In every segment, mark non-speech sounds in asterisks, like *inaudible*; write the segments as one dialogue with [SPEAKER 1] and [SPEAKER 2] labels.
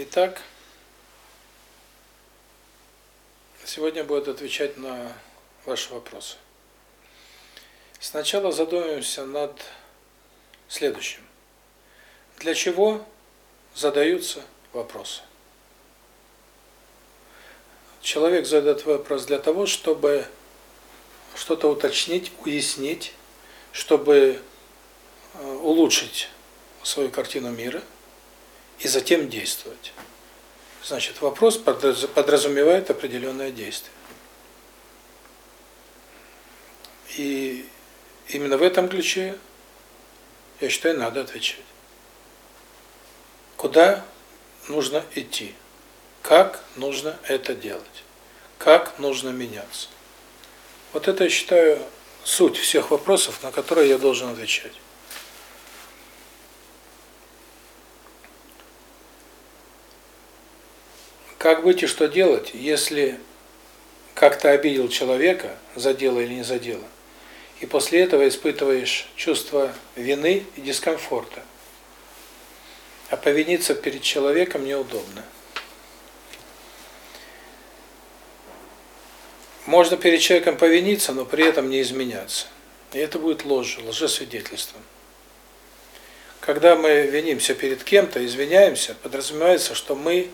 [SPEAKER 1] Итак, сегодня буду отвечать на ваши вопросы. Сначала задумаемся над следующим. Для чего задаются вопросы? Человек задает вопрос для того, чтобы что-то уточнить, уяснить, чтобы э, улучшить свою картину мира и затем действовать. Значит, вопрос подразумевает определенное действие. И именно в этом ключе, я считаю, надо отвечать. Куда нужно идти? Как нужно это делать? Как нужно меняться? Вот это, я считаю, суть всех вопросов, на которые я должен отвечать. Как быть и что делать, если как-то обидел человека, задело или не задело, и после этого испытываешь чувство вины и дискомфорта. А повиниться перед человеком неудобно. Можно перед человеком повиниться, но при этом не изменяться. И это будет ложью, лжесвидетельством. Когда мы винимся перед кем-то, извиняемся, подразумевается, что мы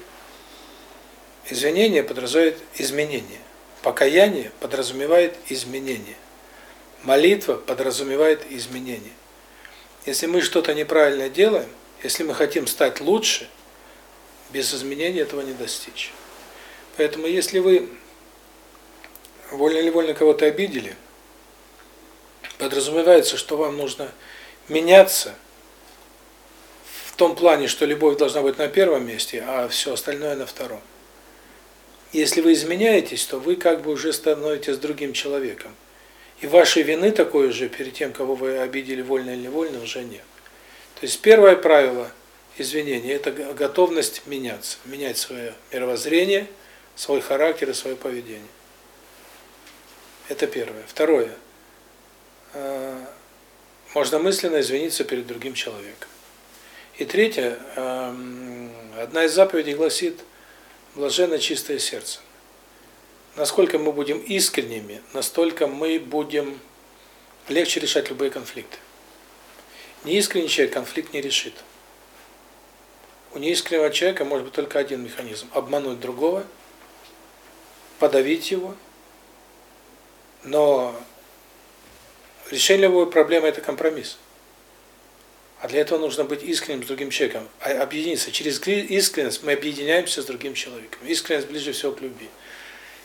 [SPEAKER 1] Извинение подразумевает изменение. Покаяние подразумевает изменение. Молитва подразумевает изменение. Если мы что-то неправильно делаем, если мы хотим стать лучше, без изменения этого не достичь. Поэтому если вы вольно или вольно кого-то обидели, подразумевается, что вам нужно меняться в том плане, что любовь должна быть на первом месте, а все остальное на втором. Если вы изменяетесь, то вы как бы уже становитесь другим человеком. И вашей вины такой же перед тем, кого вы обидели вольно или невольно, уже нет. То есть первое правило извинения – это готовность меняться, менять свое мировоззрение, свой характер и свое поведение. Это первое. Второе. А, можно мысленно извиниться перед другим человеком. И третье. Одна из заповедей гласит – блаженно чистое сердце. Насколько мы будем искренними, настолько мы будем легче решать любые конфликты. Неискренний человек конфликт не решит. У неискреннего человека может быть только один механизм – обмануть другого, подавить его. Но решение любой проблемы – это компромисс. А для этого нужно быть искренним с другим человеком, а объединиться. Через искренность мы объединяемся с другим человеком. Искренность ближе всего к любви.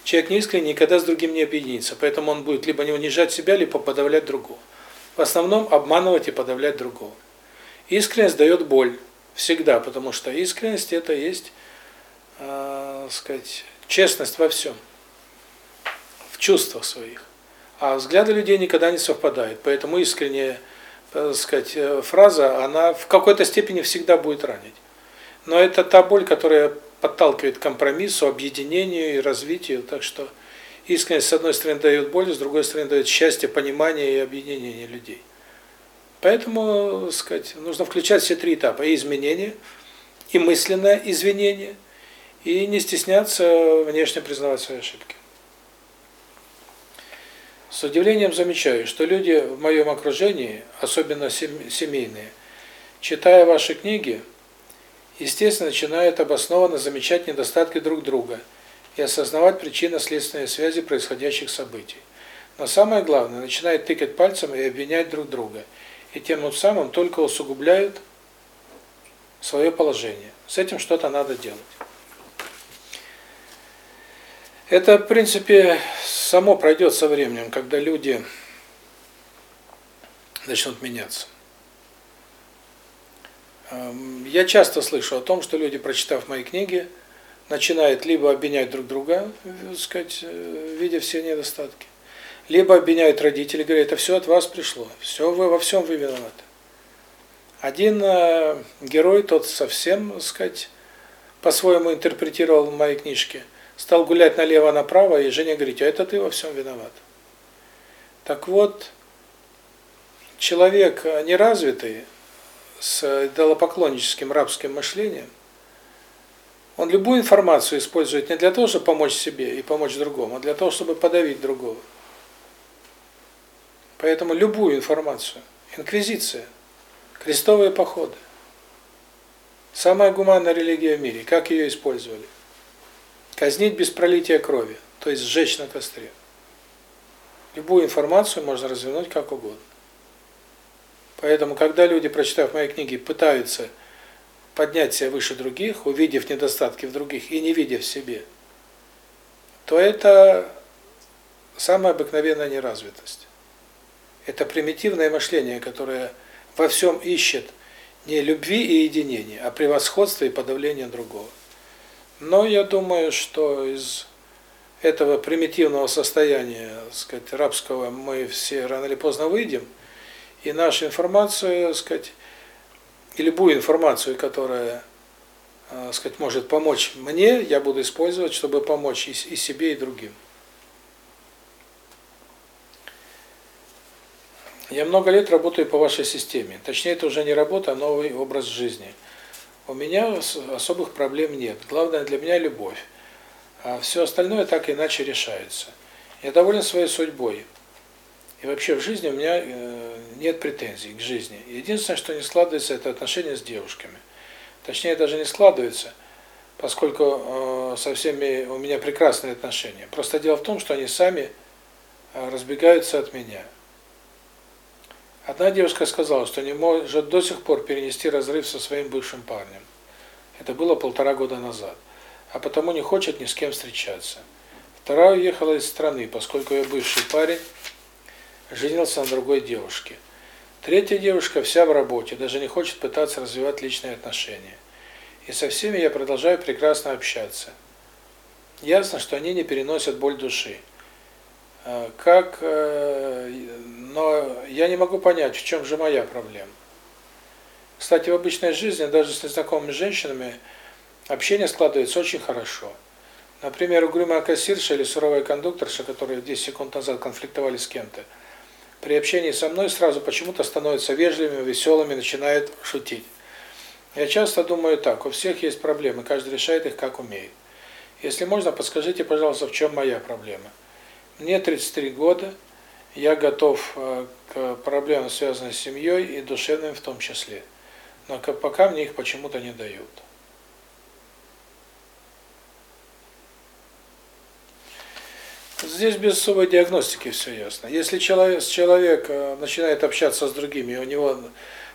[SPEAKER 1] Человек неискренний никогда с другим не объединится, поэтому он будет либо не унижать себя, либо подавлять другого. В основном обманывать и подавлять другого. Искренность дает боль всегда, потому что искренность это есть, э, сказать, честность во всем, в чувствах своих. А взгляды людей никогда не совпадают, поэтому искреннее так сказать, э, фраза, она в какой-то степени всегда будет ранить. Но это та боль, которая подталкивает к компромиссу, объединению и развитию, так что искренность с одной стороны дает боль, с другой стороны дает счастье, понимание и объединение людей. Поэтому, сказать, нужно включать все три этапа: и изменение, и мысленное извинение, и не стесняться внешне признавать свои ошибки. С удивлением замечаю, что люди в моем окружении, особенно семейные, читая ваши книги, естественно, начинают обоснованно замечать недостатки друг друга и осознавать причинно-следственные связи происходящих событий. Но самое главное, начинают тыкать пальцем и обвинять друг друга, и тем самым только усугубляют свое положение. С этим что-то надо делать. Это, в принципе, само пройдет со временем, когда люди начнут меняться. Эм, я часто слышу о том, что люди, прочитав мои книги, начинают либо обвинять друг друга, так сказать, э, видя все недостатки, либо обвиняют родителей, говорят, это все от вас пришло, все вы во всем вы виноваты. Один э, герой, тот совсем, сказать, по-своему интерпретировал мои книжки – стал гулять налево-направо, и Женя говорит, а это ты во всем виноват. Так вот, человек неразвитый, с идолопоклонническим рабским мышлением, Он любую информацию использует не для того, чтобы помочь себе и помочь другому, а для того, чтобы подавить другого. Поэтому любую информацию. Инквизиция, крестовые походы. Самая гуманная религия в мире. Как ее использовали? Казнить без пролития крови, то есть сжечь на костре. Любую информацию можно развернуть как угодно. Поэтому, когда люди, прочитав мои книги, пытаются поднять себя выше других, увидев недостатки в других и не видя в себе, то это самая обыкновенная неразвитость. Это примитивное мышление, которое во всем ищет не любви и единения, а превосходства и подавления другого. Но я думаю, что из этого примитивного состояния, так сказать, рабского мы все рано или поздно выйдем, и нашу информацию, так сказать, и любую информацию, которая, так сказать, может помочь мне, я буду использовать, чтобы помочь и себе, и другим. Я много лет работаю по вашей системе. Точнее, это уже не работа, а новый образ жизни. У меня особых проблем нет. Главное для меня любовь. А все остальное так иначе решается. Я доволен своей судьбой. И вообще в жизни у меня э, нет претензий к жизни. Единственное, что не складывается, это отношения с девушками. Точнее, даже не складывается, поскольку э, со всеми у меня прекрасные отношения. Просто дело в том, что они сами э, разбегаются от меня. Одна девушка сказала, что не может до сих пор перенести разрыв со своим бывшим парнем. Это было полтора года назад. А потому не хочет ни с кем встречаться. Вторая уехала из страны, поскольку ее бывший парень женился на другой девушке. Третья девушка вся в работе, даже не хочет пытаться развивать личные отношения. И со всеми я продолжаю прекрасно общаться. Ясно, что они не переносят боль души. А, как, э, но я не могу понять, в чем же моя проблема. Кстати, в обычной жизни, даже с незнакомыми женщинами, общение складывается очень хорошо. Например, угрюмая кассирша или суровая кондукторша, которые 10 секунд назад конфликтовали с кем-то, при общении со мной сразу почему-то становятся вежливыми, веселыми, начинают шутить. Я часто думаю так, у всех есть проблемы, каждый решает их как умеет. Если можно, подскажите, пожалуйста, в чем моя проблема? Мне 33 года, я готов э, к проблемам, связанным с семьей и душевным в том числе. Но пока мне их почему-то не дают. Здесь без особой диагностики все ясно. Если человек, человек э, начинает общаться с другими, у него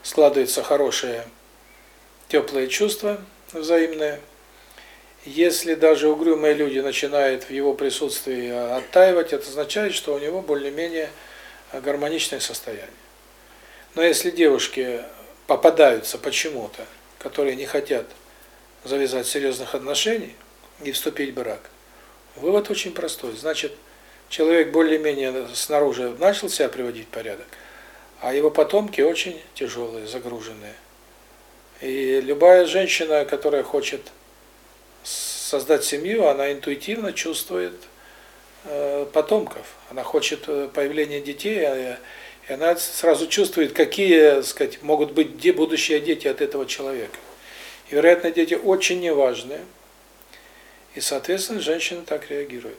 [SPEAKER 1] складывается хорошее, теплые чувства взаимные, если даже угрюмые люди начинают в его присутствии оттаивать, это означает, что у него более-менее гармоничное состояние. Но если девушки попадаются почему-то, которые не хотят завязать серьезных отношений и вступить в брак, вывод очень простой. Значит, человек более-менее снаружи начал себя приводить в порядок, а его потомки очень тяжелые, загруженные. И любая женщина, которая хочет создать семью, она интуитивно чувствует э, потомков. Она хочет э, появления детей, а, и она сразу чувствует, какие, сказать, могут быть где будущие дети от этого человека. И, вероятно, дети очень неважные. И, соответственно, женщины так реагируют.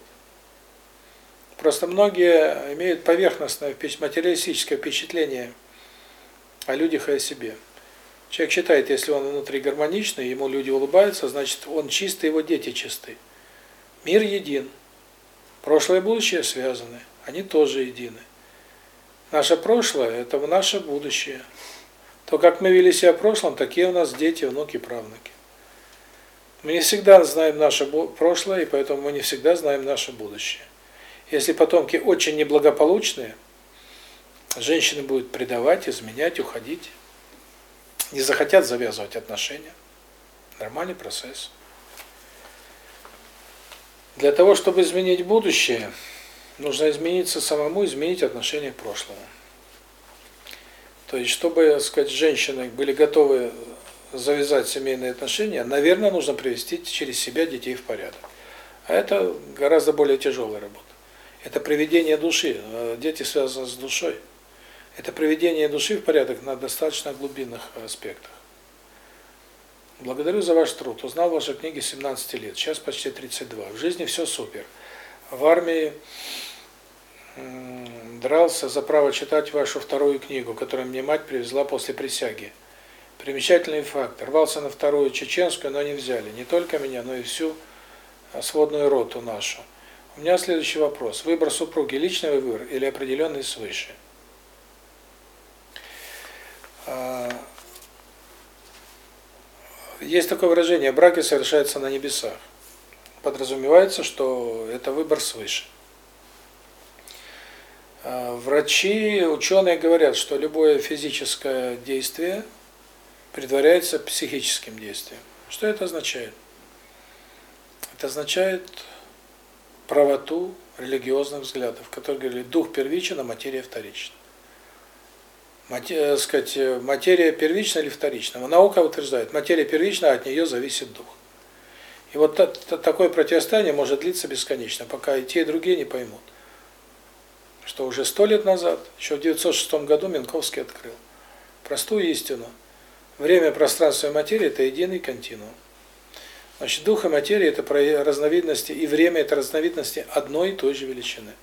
[SPEAKER 1] Просто многие имеют поверхностное материалистическое впечатление о людях и о себе. Человек считает, если он внутри гармоничный, ему люди улыбаются, значит, он чистый, его дети чисты. Мир един. Прошлое и будущее связаны. Они тоже едины. Наше прошлое – это наше будущее. То, как мы вели себя в прошлом, такие у нас дети, внуки, правнуки. Мы не всегда знаем наше прошлое, и поэтому мы не всегда знаем наше будущее. Если потомки очень неблагополучные, женщины будут предавать, изменять, уходить не захотят завязывать отношения. Нормальный процесс. Для того, чтобы изменить будущее, нужно измениться самому, изменить отношение к прошлому. То есть, чтобы, так сказать, женщины были готовы завязать семейные отношения, наверное, нужно привести через себя детей в порядок. А это гораздо более тяжелая работа. Это приведение души. Дети связаны с душой. Это приведение души в порядок на достаточно глубинных аспектах. Благодарю за ваш труд. Узнал ваши книги 17 лет, сейчас почти 32. В жизни все супер. В армии дрался за право читать вашу вторую книгу, которую мне мать привезла после присяги. Примечательный факт. Рвался на вторую чеченскую, но не взяли. Не только меня, но и всю сводную роту нашу. У меня следующий вопрос. Выбор супруги – личный выбор или определенный свыше? А, есть такое выражение «браки совершаются на небесах». Подразумевается, что это выбор свыше. А, врачи, ученые говорят, что любое физическое действие предваряется психическим действием. Что это означает? Это означает правоту религиозных взглядов, которые говорили, дух первичен, а материя вторична. Материя, э, сказать, материя первична или вторична? Наука утверждает, материя первична, а от нее зависит дух. И вот такое противостояние может длиться бесконечно, пока и те, и другие не поймут, что уже сто лет назад, еще в 906 году Минковский открыл простую истину. Время, пространство и материя – это единый континуум. Значит, дух и материя – это разновидности, и время – это разновидности одной и той же величины.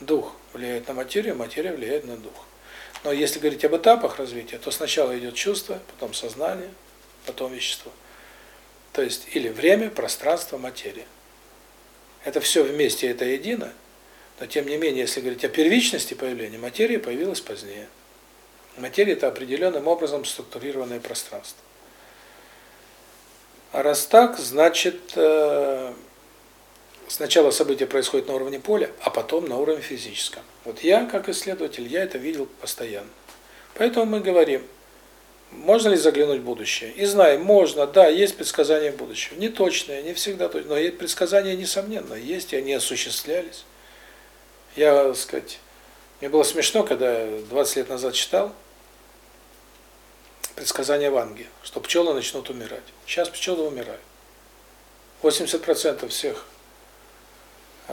[SPEAKER 1] Дух влияет на материю, материя влияет на дух. Но если говорить об этапах развития, то сначала идет чувство, потом сознание, потом вещество. То есть или время, пространство, материя. Это все вместе, это едино, но тем не менее, если говорить о первичности появления, материя появилась позднее. Материя – это определенным образом структурированное пространство. А раз так, значит, э, сначала событие происходит на уровне поля, а потом на уровне физическом. Вот я, как исследователь, я это видел постоянно. Поэтому мы говорим, можно ли заглянуть в будущее? И знаем, можно, да, есть предсказания будущего. Не точные, не всегда точные, но предсказания, несомненно, есть, и они осуществлялись. Я, так сказать, мне было смешно, когда 20 лет назад читал, предсказание Ванги, что пчелы начнут умирать. Сейчас пчелы умирают. 80% всех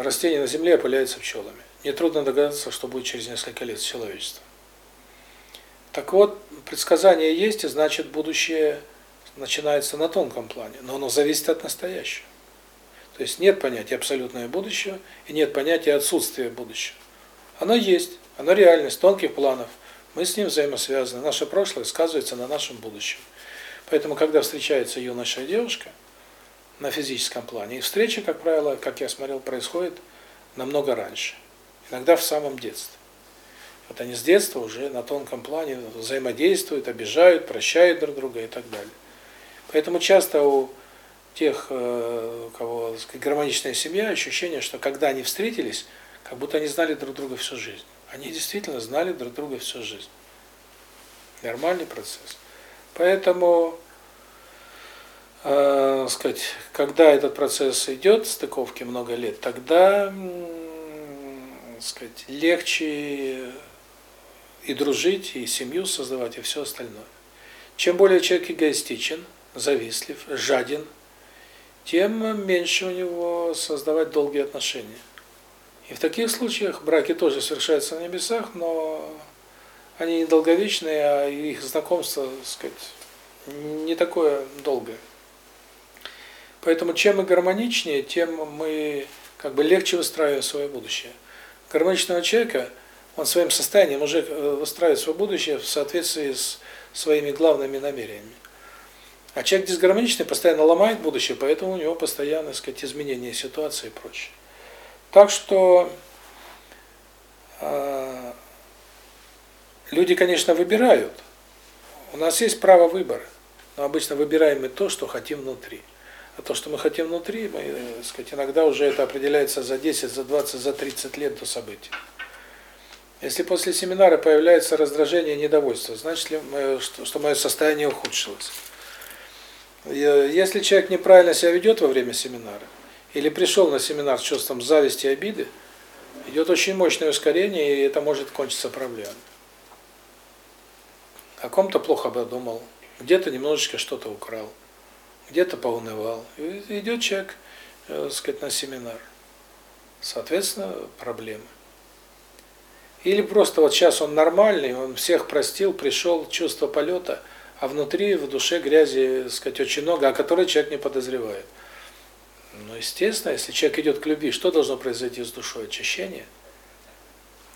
[SPEAKER 1] растений на Земле опыляются пчелами. Нетрудно догадаться, что будет через несколько лет с человечеством. Так вот, предсказание есть, и значит будущее начинается на тонком плане, но оно зависит от настоящего. То есть нет понятия абсолютного будущего и нет понятия отсутствия будущего. Оно есть, оно реальность тонких планов – мы с ним взаимосвязаны. Наше прошлое сказывается на нашем будущем. Поэтому, когда встречается юноша и девушка на физическом плане, их встреча, как правило, как я смотрел, происходит намного раньше. Иногда в самом детстве. Вот они с детства уже на тонком плане взаимодействуют, обижают, прощают друг друга и так далее. Поэтому часто у тех, э, у кого сказать, гармоничная семья, ощущение, что когда они встретились, как будто они знали друг друга всю жизнь. Они действительно знали друг друга всю жизнь. Нормальный процесс. Поэтому, э, сказать, когда этот процесс идет, стыковки много лет, тогда, э, сказать, легче и дружить, и семью создавать, и все остальное. Чем более человек эгоистичен, завистлив, жаден, тем меньше у него создавать долгие отношения. И в таких случаях браки тоже совершаются на небесах, но они недолговечные, а их знакомство, так сказать, не такое долгое. Поэтому чем мы гармоничнее, тем мы как бы легче выстраиваем свое будущее. Гармоничного человека, он своим состоянием уже э, выстраивает свое будущее в соответствии с своими главными намерениями. А человек дисгармоничный постоянно ломает будущее, поэтому у него постоянно, так сказать, изменения ситуации и прочее. Так что э, люди, конечно, выбирают. У нас есть право выбора, но обычно выбираем мы то, что хотим внутри. А то, что мы хотим внутри, мы, э, сказать, иногда уже это определяется за 10, за 20, за 30 лет до событий. Если после семинара появляется раздражение, недовольство, значит ли мы, что, что мое состояние ухудшилось. Если человек неправильно себя ведет во время семинара, или пришел на семинар с чувством зависти и обиды, идет очень мощное ускорение, и это может кончиться проблемой. О ком-то плохо подумал, где-то немножечко что-то украл, где-то поунывал. Идет человек, э, сказать, на семинар. Соответственно, проблемы. Или просто вот сейчас он нормальный, он всех простил, пришел, чувство полета, а внутри, в душе грязи, так сказать, очень много, о которой человек не подозревает. Ну, естественно, если человек идет к любви, что должно произойти с душой? Очищение.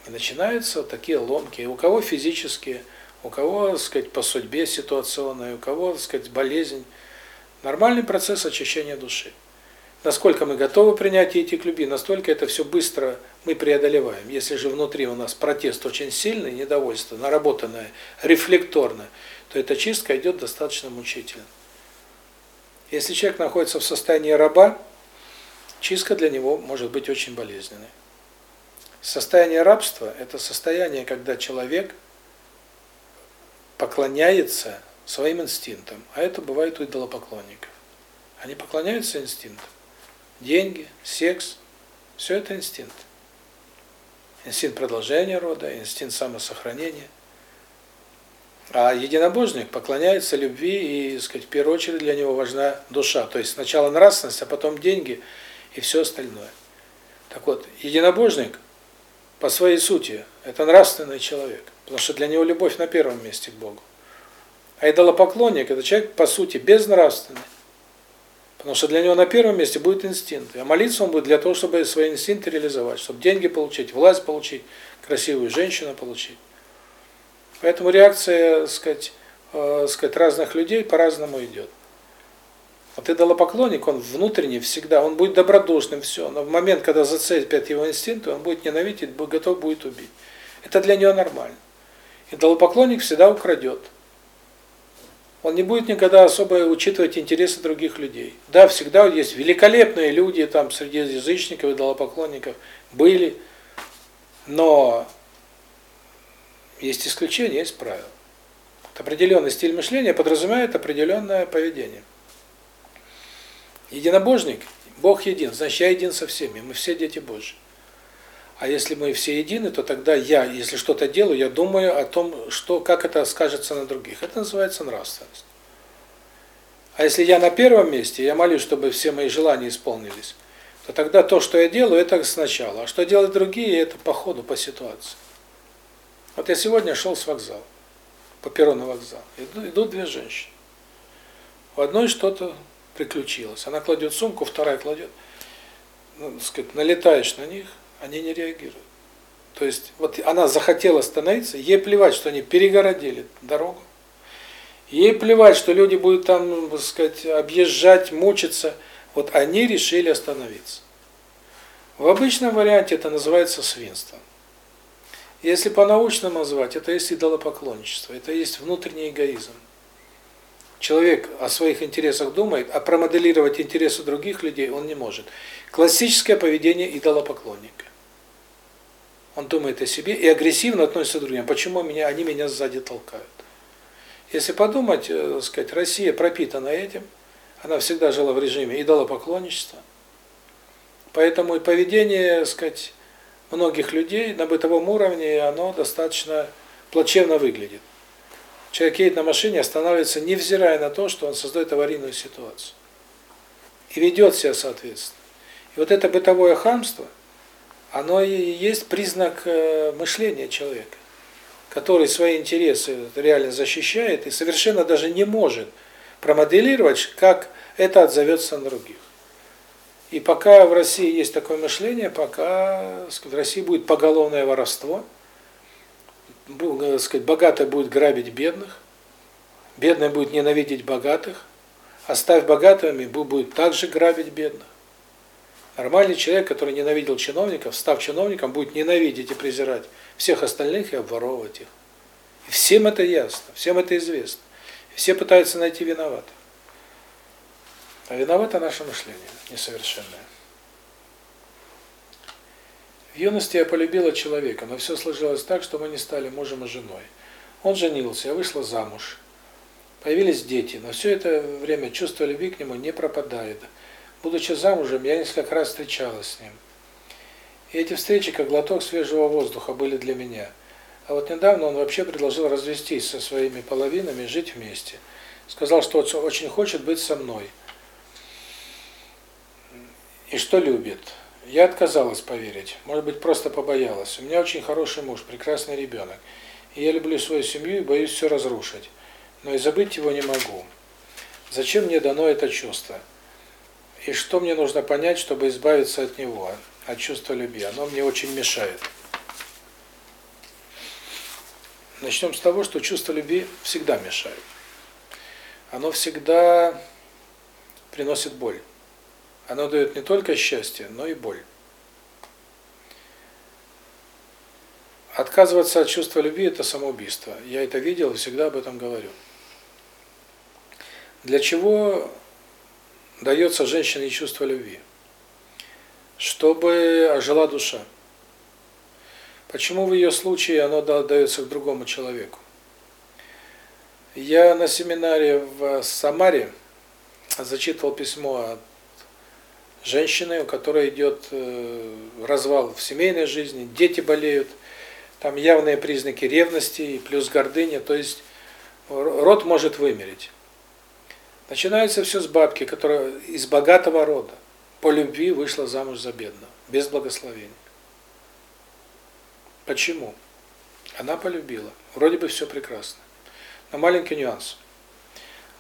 [SPEAKER 1] И начинаются такие ломки. У кого физические, у кого, так сказать, по судьбе ситуационная, у кого, так сказать, болезнь. Нормальный процесс очищения души. Насколько мы готовы принять и идти к любви, настолько это все быстро мы преодолеваем. Если же внутри у нас протест очень сильный, недовольство, наработанное, рефлекторно, то эта чистка идет достаточно мучительно. Если человек находится в состоянии раба, чистка для него может быть очень болезненной. Состояние рабства – это состояние, когда человек поклоняется своим инстинктам, а это бывает у идолопоклонников. Они поклоняются инстинктам. Деньги, секс – все это инстинкт. Инстинкт продолжения рода, инстинкт самосохранения. А единобожник поклоняется любви, и, сказать, в первую очередь для него важна душа. То есть сначала нравственность, а потом деньги и все остальное. Так вот, единобожник по своей сути это нравственный человек, потому что для него любовь на первом месте к Богу. А идолопоклонник – это человек, по сути, безнравственный. Потому что для него на первом месте будет инстинкт. А молиться он будет для того, чтобы свои инстинкты реализовать, чтобы деньги получить, власть получить, красивую женщину получить. Поэтому реакция, сказать, э, сказать, разных людей по-разному идет. Вот идолопоклонник, он внутренне всегда, он будет добродушным, все, но в момент, когда зацепят его инстинкты, он будет ненавидеть, готов будет убить. Это для него нормально. Идолопоклонник всегда украдет. Он не будет никогда особо учитывать интересы других людей. Да, всегда есть великолепные люди там среди язычников, идолопоклонников были, но есть исключения, есть правила. Определенный стиль мышления подразумевает определенное поведение. Единобожник, Бог един, значит, я един со всеми, мы все дети Божьи. А если мы все едины, то тогда я, если что-то делаю, я думаю о том, что как это скажется на других. Это называется нравственность. А если я на первом месте, я молюсь, чтобы все мои желания исполнились, то тогда то, что я делаю, это сначала. А что делают другие, это по ходу, по ситуации. Вот я сегодня шел с вокзала, по перрону вокзала. Идут две женщины. У одной что-то приключилось. Она кладет сумку, вторая кладет. Ну, сказать, налетаешь на них, они не реагируют. То есть, вот она захотела остановиться, ей плевать, что они перегородили дорогу. Ей плевать, что люди будут там, так сказать, объезжать, мучиться. Вот они решили остановиться. В обычном варианте это называется свинством. Если по-научному назвать, это есть идолопоклонничество, это есть внутренний эгоизм. Человек о своих интересах думает, а промоделировать интересы других людей он не может. Классическое поведение идолопоклонника. Он думает о себе и агрессивно относится к другим. Почему меня они меня сзади толкают? Если подумать, э, сказать, Россия пропитана этим, она всегда жила в режиме идолопоклонничества. Поэтому и поведение, сказать, многих людей на бытовом уровне, оно достаточно плачевно выглядит. Человек едет на машине, останавливается, невзирая на то, что он создает аварийную ситуацию. И ведет себя соответственно. И вот это бытовое хамство, оно и есть признак э, мышления человека, который свои интересы реально защищает и совершенно даже не может промоделировать, как это отзовется на других. И пока в России есть такое мышление, пока в России будет поголовное воровство – Э, сказать, богатый будет грабить бедных, бедный будет ненавидеть богатых, оставь богатыми, будет также грабить бедных. Нормальный человек, который ненавидел чиновников, став чиновником, будет ненавидеть и презирать всех остальных и обворовывать их. И всем это ясно, всем это известно. Все пытаются найти виноватых. А виновато наше мышление несовершенное. В юности я полюбила человека, но все сложилось так, что мы не стали мужем и женой. Он женился, я вышла замуж. Появились дети, но все это время чувство любви к нему не пропадает. Будучи замужем, я несколько раз встречалась с ним. И эти встречи, как глоток свежего воздуха, были для меня. А вот недавно он вообще предложил развестись со своими половинами, жить вместе. Сказал, что очень хочет быть со мной. И что любит. Я отказалась поверить, может быть, просто побоялась. У меня очень хороший муж, прекрасный ребенок. И я люблю свою семью и боюсь все разрушить. но и забыть его не могу. Зачем мне дано это чувство? И что мне нужно понять, чтобы избавиться от него, от чувства любви? Оно мне очень мешает. Начнем с того, что чувство любви всегда мешает. Оно всегда приносит боль. Оно дает не только счастье, но и боль. Отказываться от чувства любви – это самоубийство. Я это видел и всегда об этом говорю. Для чего дается женщине чувство любви? Чтобы ожила душа. Почему в ее случае оно дается к другому человеку? Я на семинаре в Самаре зачитывал письмо от женщины, у которой идет э, развал в семейной жизни, дети болеют, там явные признаки ревности и плюс гордыня, то есть род может вымереть. Начинается все с бабки, которая из богатого рода, по любви вышла замуж за бедного, без благословения. Почему? Она полюбила. Вроде бы все прекрасно. Но маленький нюанс.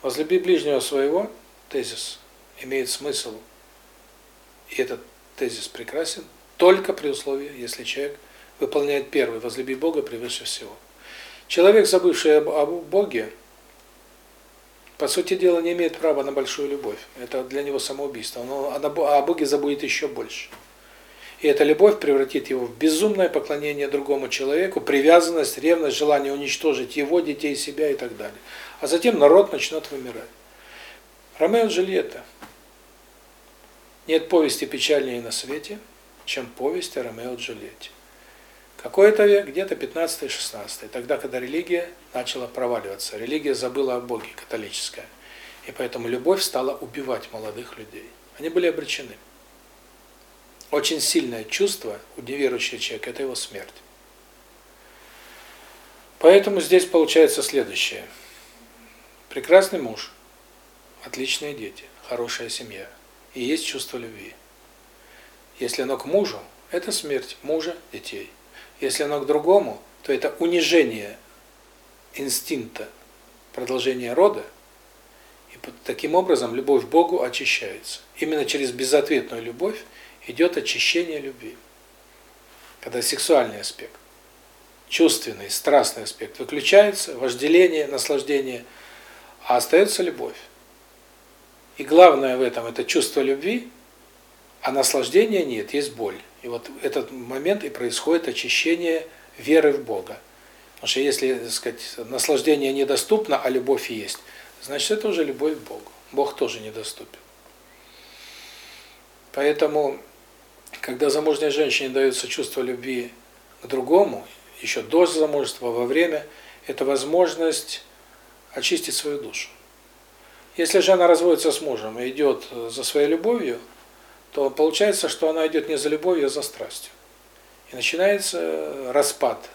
[SPEAKER 1] Возлюби ближнего своего, тезис, имеет смысл, и этот тезис прекрасен, только при условии, если человек выполняет первый, возлюби Бога превыше всего. Человек, забывший об, об Боге, по сути дела, не имеет права на большую любовь. Это для него самоубийство. Но о Боге забудет еще больше. И эта любовь превратит его в безумное поклонение другому человеку, привязанность, ревность, желание уничтожить его, детей, себя и так далее. А затем народ начнет вымирать. Ромео и Джульетта. Нет повести печальнее на свете, чем повесть о Ромео и Джульетте. Какой-то век, где-то 15-16, тогда, когда религия начала проваливаться. Религия забыла о Боге, католическая. И поэтому любовь стала убивать молодых людей. Они были обречены. Очень сильное чувство у неверующего человека – это его смерть. Поэтому здесь получается следующее. Прекрасный муж, отличные дети, хорошая семья. И есть чувство любви. Если оно к мужу, это смерть мужа, детей. Если оно к другому, то это унижение инстинкта продолжения рода, и таким образом любовь к Богу очищается. Именно через безответную любовь идет очищение любви. Когда сексуальный аспект, чувственный, страстный аспект выключается, вожделение, наслаждение, а остается любовь. И главное в этом – это чувство любви, а наслаждения нет, есть боль. И вот этот момент и происходит очищение веры в Бога. Потому что если, так сказать, наслаждение недоступно, а любовь есть, значит, это уже любовь к Богу. Бог тоже недоступен. Поэтому, когда замужней женщине дается чувство любви к другому, еще до замужества, во время, это возможность очистить свою душу. Если же она разводится с мужем и идет за своей любовью, то получается, что она идет не за любовью, а за страстью. И начинается распад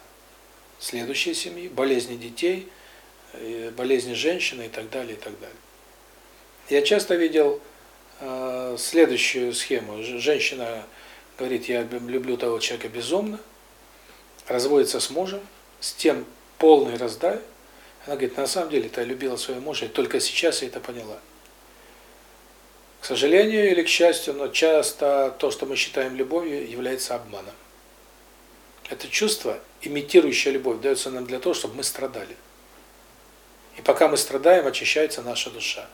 [SPEAKER 1] следующей семьи, болезни детей, э, болезни женщины и так далее, и так далее. Я часто видел э, следующую схему. Женщина говорит, я люблю того человека безумно, разводится с мужем, с тем полный раздай. Она говорит, на самом деле-то я любила своего мужа, и только сейчас я это поняла. К сожалению или к счастью, но часто то, что мы считаем любовью, является обманом. Это чувство, имитирующее любовь, дается нам для того, чтобы мы страдали. И пока мы страдаем, очищается наша душа.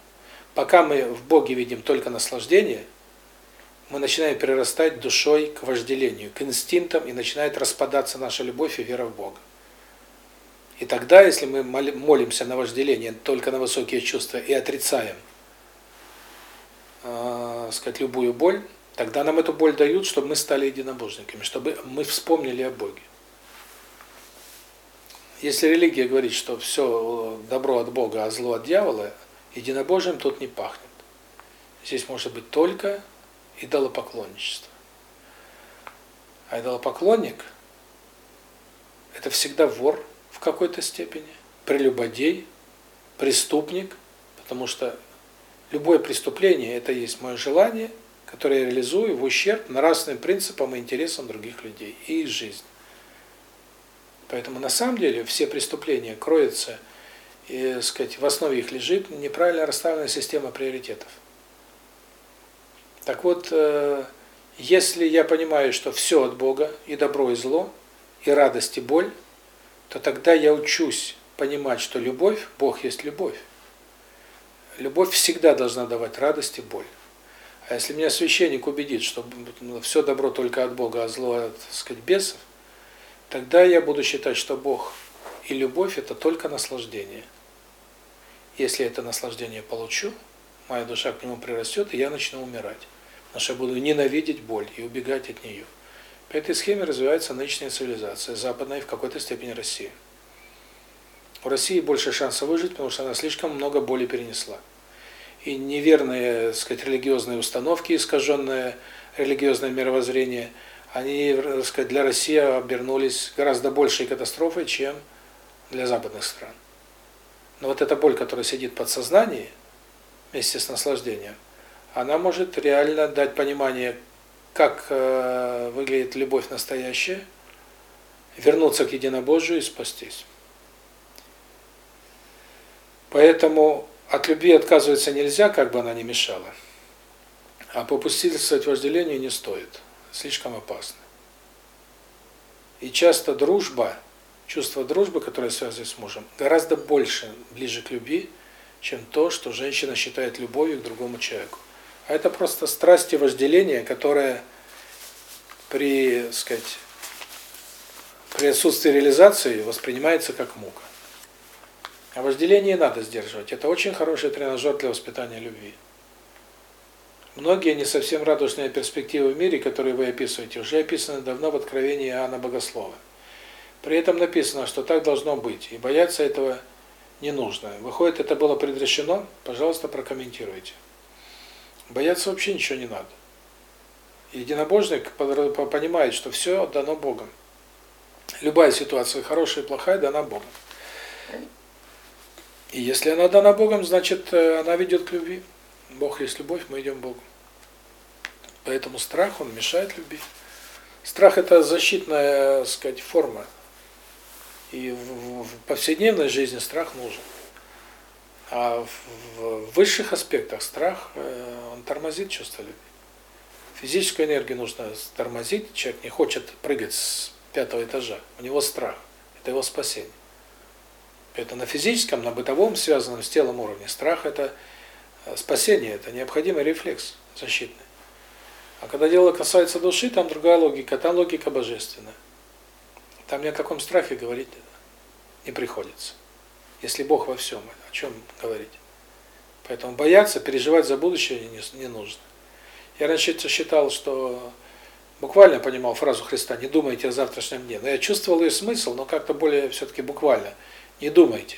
[SPEAKER 1] Пока мы в Боге видим только наслаждение, мы начинаем перерастать душой к вожделению, к инстинктам, и начинает распадаться наша любовь и вера в Бога. И тогда, если мы молимся на вожделение, только на высокие чувства, и отрицаем э, сказать, любую боль, тогда нам эту боль дают, чтобы мы стали единобожниками, чтобы мы вспомнили о Боге. Если религия говорит, что все добро от Бога, а зло от дьявола, единобожием тут не пахнет. Здесь может быть только идолопоклонничество. А идолопоклонник – это всегда вор в какой-то степени, прелюбодей, преступник, потому что Любое преступление – это есть мое желание, которое я реализую в ущерб нравственным принципам и интересам других людей и их жизни. Поэтому на самом деле все преступления кроются и, сказать, в основе их лежит неправильно расставленная система приоритетов. Так вот, э, если я понимаю, что все от Бога, и добро, и зло, и радость, и боль, то тогда я учусь понимать, что любовь, Бог есть любовь. Любовь всегда должна давать радость и боль. А если меня священник убедит, что все добро только от Бога, а зло от, так сказать, бесов, тогда я буду считать, что Бог и любовь – это только наслаждение. Если это наслаждение получу, моя душа к нему прирастет, и я начну умирать. Потому что я буду ненавидеть боль и убегать от нее. По этой схеме развивается нынешняя цивилизация, западная и в какой-то степени Россия. У России больше шансов выжить, потому что она слишком много боли перенесла. И неверные, так сказать, религиозные установки, искаженное религиозное мировоззрение, они, так сказать, для России обернулись гораздо большей катастрофой, чем для западных стран. Но вот эта боль, которая сидит в подсознании, вместе с наслаждением, она может реально дать понимание, как э, выглядит любовь настоящая, вернуться к единобожию и спастись. Поэтому от любви отказываться нельзя, как бы она ни мешала. А попустительствовать вожделению не стоит. Слишком опасно. И часто дружба, чувство дружбы, которое связано с мужем, гораздо больше ближе к любви, чем то, что женщина считает любовью к другому человеку. А это просто страсть и вожделение, которое при, сказать, при отсутствии реализации воспринимается как мука. А вожделение надо сдерживать. Это очень хороший тренажер для воспитания любви. Многие не совсем радужные перспективы в мире, которые вы описываете, уже описаны давно в Откровении Иоанна Богослова. При этом написано, что так должно быть, и бояться этого не нужно. Выходит, это было предрешено? Пожалуйста, прокомментируйте. Бояться вообще ничего не надо. Единобожник понимает, что все дано Богом. Любая ситуация, хорошая и плохая, дана Богом. И если она дана Богом, значит, э, она ведет к любви. Бог есть любовь, мы идем к Богу. Поэтому страх, он мешает любви. Страх – это защитная, так сказать, форма. И в, повседневной жизни страх нужен. А в, в высших аспектах страх, э, он тормозит чувство любви. Физическую энергию нужно тормозить. Человек не хочет прыгать с пятого этажа. У него страх. Это его спасение. Это на физическом, на бытовом, связанном с телом уровне. Страх – это э, спасение, это необходимый рефлекс защитный. А когда дело касается души, там другая логика, там логика божественная. Там ни о каком страхе говорить не приходится. Если Бог во всем, о чем говорить? Поэтому бояться, переживать за будущее не, нужно. Я раньше считал, что буквально понимал фразу Христа «не думайте о завтрашнем дне». Но я чувствовал ее смысл, но как-то более все-таки буквально – не думайте.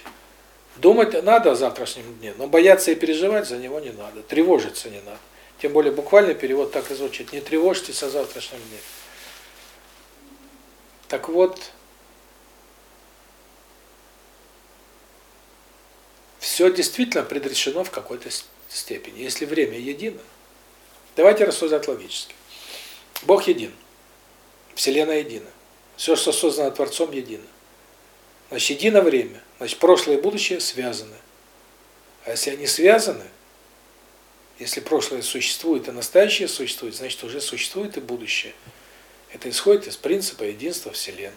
[SPEAKER 1] Думать надо о завтрашнем дне, но бояться и переживать за него не надо, тревожиться не надо. Тем более буквальный перевод так и звучит: не тревожьтесь о завтрашнем дне. Так вот, все действительно предрешено в какой-то степени, если время едино. Давайте рассуждать логически. Бог един. Вселенная едина. Все, что создано Творцом, едино. Значит, едино время. Значит, прошлое и будущее связаны. А если они связаны, если прошлое существует, а настоящее существует, значит, уже существует и будущее. Это исходит из принципа единства Вселенной.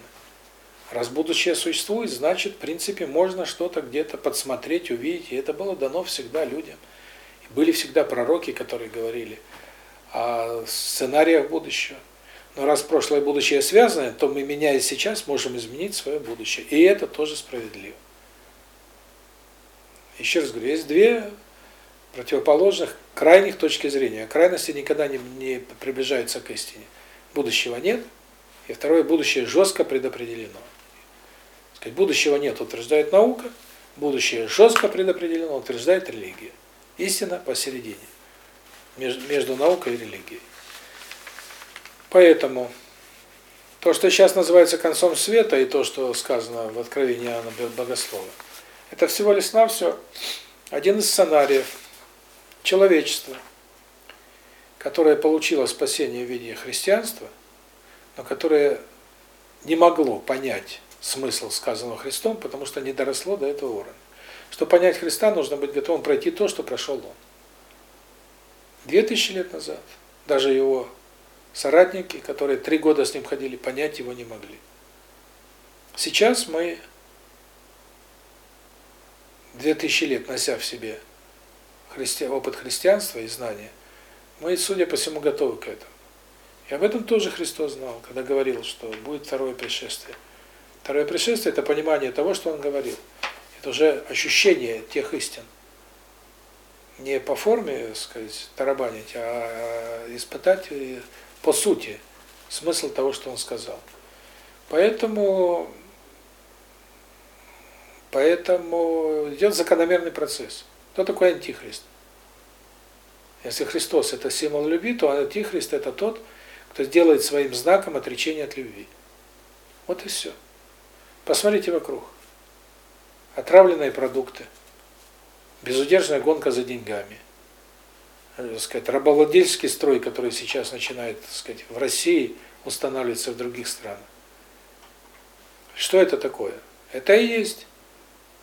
[SPEAKER 1] Раз будущее существует, значит, в принципе, можно что-то где-то подсмотреть, увидеть. И это было дано всегда людям. И были всегда пророки, которые говорили о сценариях будущего. Но раз прошлое и будущее связаны, то мы, меняя сейчас, можем изменить свое будущее. И это тоже справедливо. Еще раз говорю, есть две противоположных, крайних точки зрения. Крайности никогда не, не приближаются к истине. Будущего нет, и второе, будущее жестко предопределено. Сказать, будущего нет, утверждает наука, будущее жестко предопределено, утверждает религия. Истина посередине, между наукой и религией. Поэтому то, что сейчас называется концом света, и то, что сказано в Откровении Иоанна Богослова, это всего лишь навсего один из сценариев человечества, которое получило спасение в виде христианства, но которое не могло понять смысл сказанного Христом, потому что не доросло до этого уровня. Чтобы понять Христа, нужно быть готовым пройти то, что прошел Он. Две тысячи лет назад даже его соратники, которые три года с ним ходили, понять его не могли. Сейчас мы две тысячи лет нося в себе христи... опыт христианства и знания, мы, судя по всему, готовы к этому. И об этом тоже Христос знал, когда говорил, что будет второе пришествие. Второе пришествие – это понимание того, что Он говорил. Это уже ощущение тех истин. Не по форме, так сказать, тарабанить, а испытать по сути смысл того, что Он сказал. Поэтому Поэтому идет закономерный процесс. Кто такой антихрист? Если Христос – это символ любви, то антихрист – это тот, кто делает своим знаком отречение от любви. Вот и все. Посмотрите вокруг. Отравленные продукты, безудержная гонка за деньгами, так сказать, рабовладельческий строй, который сейчас начинает, так сказать, в России устанавливаться в других странах. Что это такое? Это и есть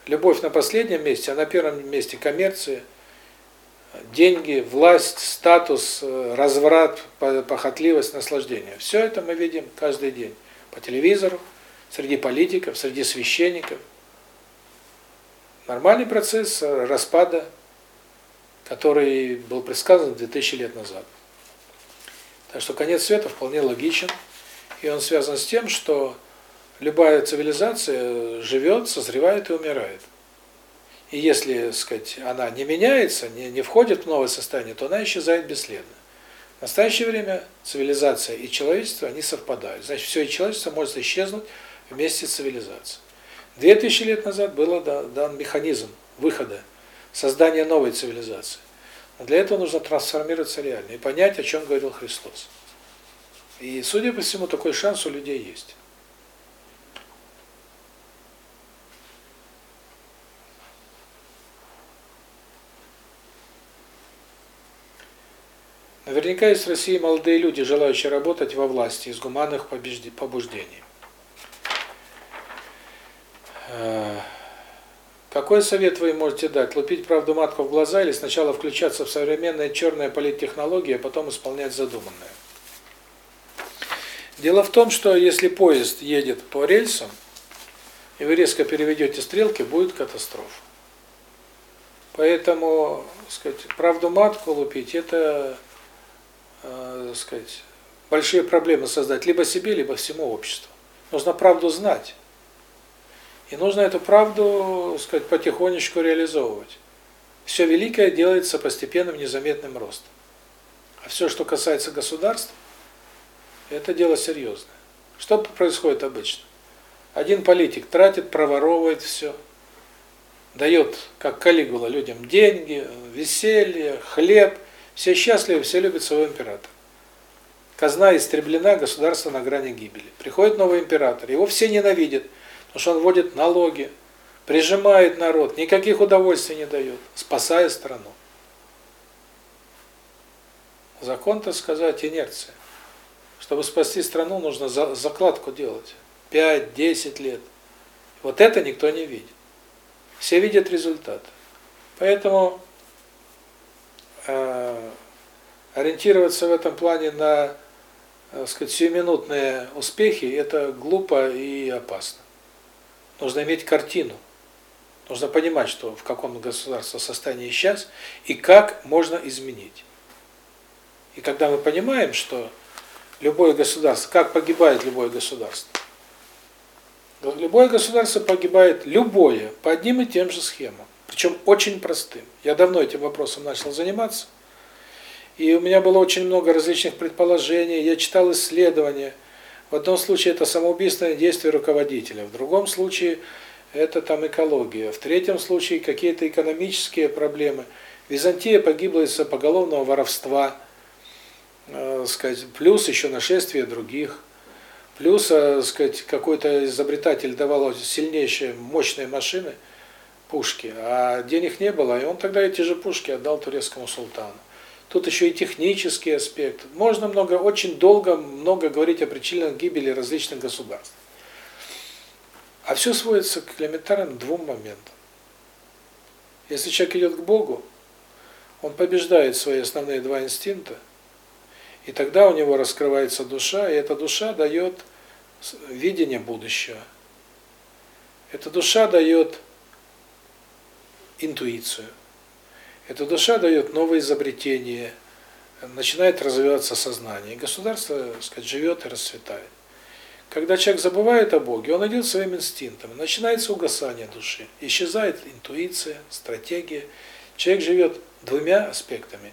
[SPEAKER 1] Любовь на последнем месте, а на первом месте коммерция, деньги, власть, статус, э, разврат, похотливость, наслаждение. Все это мы видим каждый день по телевизору, среди политиков, среди священников. Нормальный процесс э, распада, который был предсказан 2000 лет назад. Так что конец света вполне логичен, и он связан с тем, что любая цивилизация живет, созревает и умирает. И если, сказать, она не меняется, не, не входит в новое состояние, то она исчезает бесследно. В настоящее время цивилизация и человечество, они совпадают. Значит, все и человечество может исчезнуть вместе с цивилизацией. Две тысячи лет назад был дан механизм выхода, создания новой цивилизации. Но для этого нужно трансформироваться реально и понять, о чем говорил Христос. И, судя по всему, такой шанс у людей есть. Наверняка есть в России молодые люди, желающие работать во власти из гуманных побуждений. Какой совет вы можете дать? Лупить правду матку в глаза или сначала включаться в современные черные политтехнологии, а потом исполнять задуманное? Дело в том, что если поезд едет по рельсам, и вы резко переведете стрелки, будет катастрофа. Поэтому, сказать, правду матку лупить – это э, сказать, большие проблемы создать либо себе, либо всему обществу. Нужно правду знать. И нужно эту правду, сказать, потихонечку реализовывать. Все великое делается постепенным незаметным ростом. А все, что касается государства, это дело серьезное. Что происходит обычно? Один политик тратит, проворовывает все, дает, как Калигула, людям деньги, веселье, хлеб – все счастливы, все любят своего императора. Казна истреблена, государство на грани гибели. Приходит новый император, его все ненавидят, потому что он вводит налоги, прижимает народ, никаких удовольствий не дает, спасая страну. Закон-то сказать инерция. Чтобы спасти страну, нужно закладку делать. 5-10 лет. Вот это никто не видит. Все видят результат. Поэтому Э, ориентироваться в этом плане на, так сказать, сиюминутные успехи это глупо и опасно. Нужно иметь картину. Нужно понимать, что в каком государство состоянии сейчас и как можно изменить. И когда мы понимаем, что любое государство, как погибает любое государство? Любое государство погибает, любое, по одним и тем же схемам. Причем очень простым. Я давно этим вопросом начал заниматься. И у меня было очень много различных предположений, я читал исследования. В одном случае это самоубийственное действие руководителя, в другом случае это там экология, в третьем случае какие-то экономические проблемы. Византия погибла из-за поголовного воровства, э, сказать, плюс еще нашествие других. Плюс, э, сказать, какой-то изобретатель давал сильнейшие, мощные машины – пушки, а денег не было, и он тогда эти же пушки отдал турецкому султану. Тут еще и технический аспект. Можно много, очень долго много говорить о причинах гибели различных государств. А все сводится к элементарным двум моментам. Если человек идет к Богу, он побеждает свои основные два инстинкта, и тогда у него раскрывается душа, и эта душа дает видение будущего. Эта душа дает интуицию. Эта душа дает новые изобретения, начинает развиваться сознание. И государство, так сказать, живет и расцветает. Когда человек забывает о Боге, он идет своим инстинктом, начинается угасание души, исчезает интуиция, стратегия. Человек живет двумя аспектами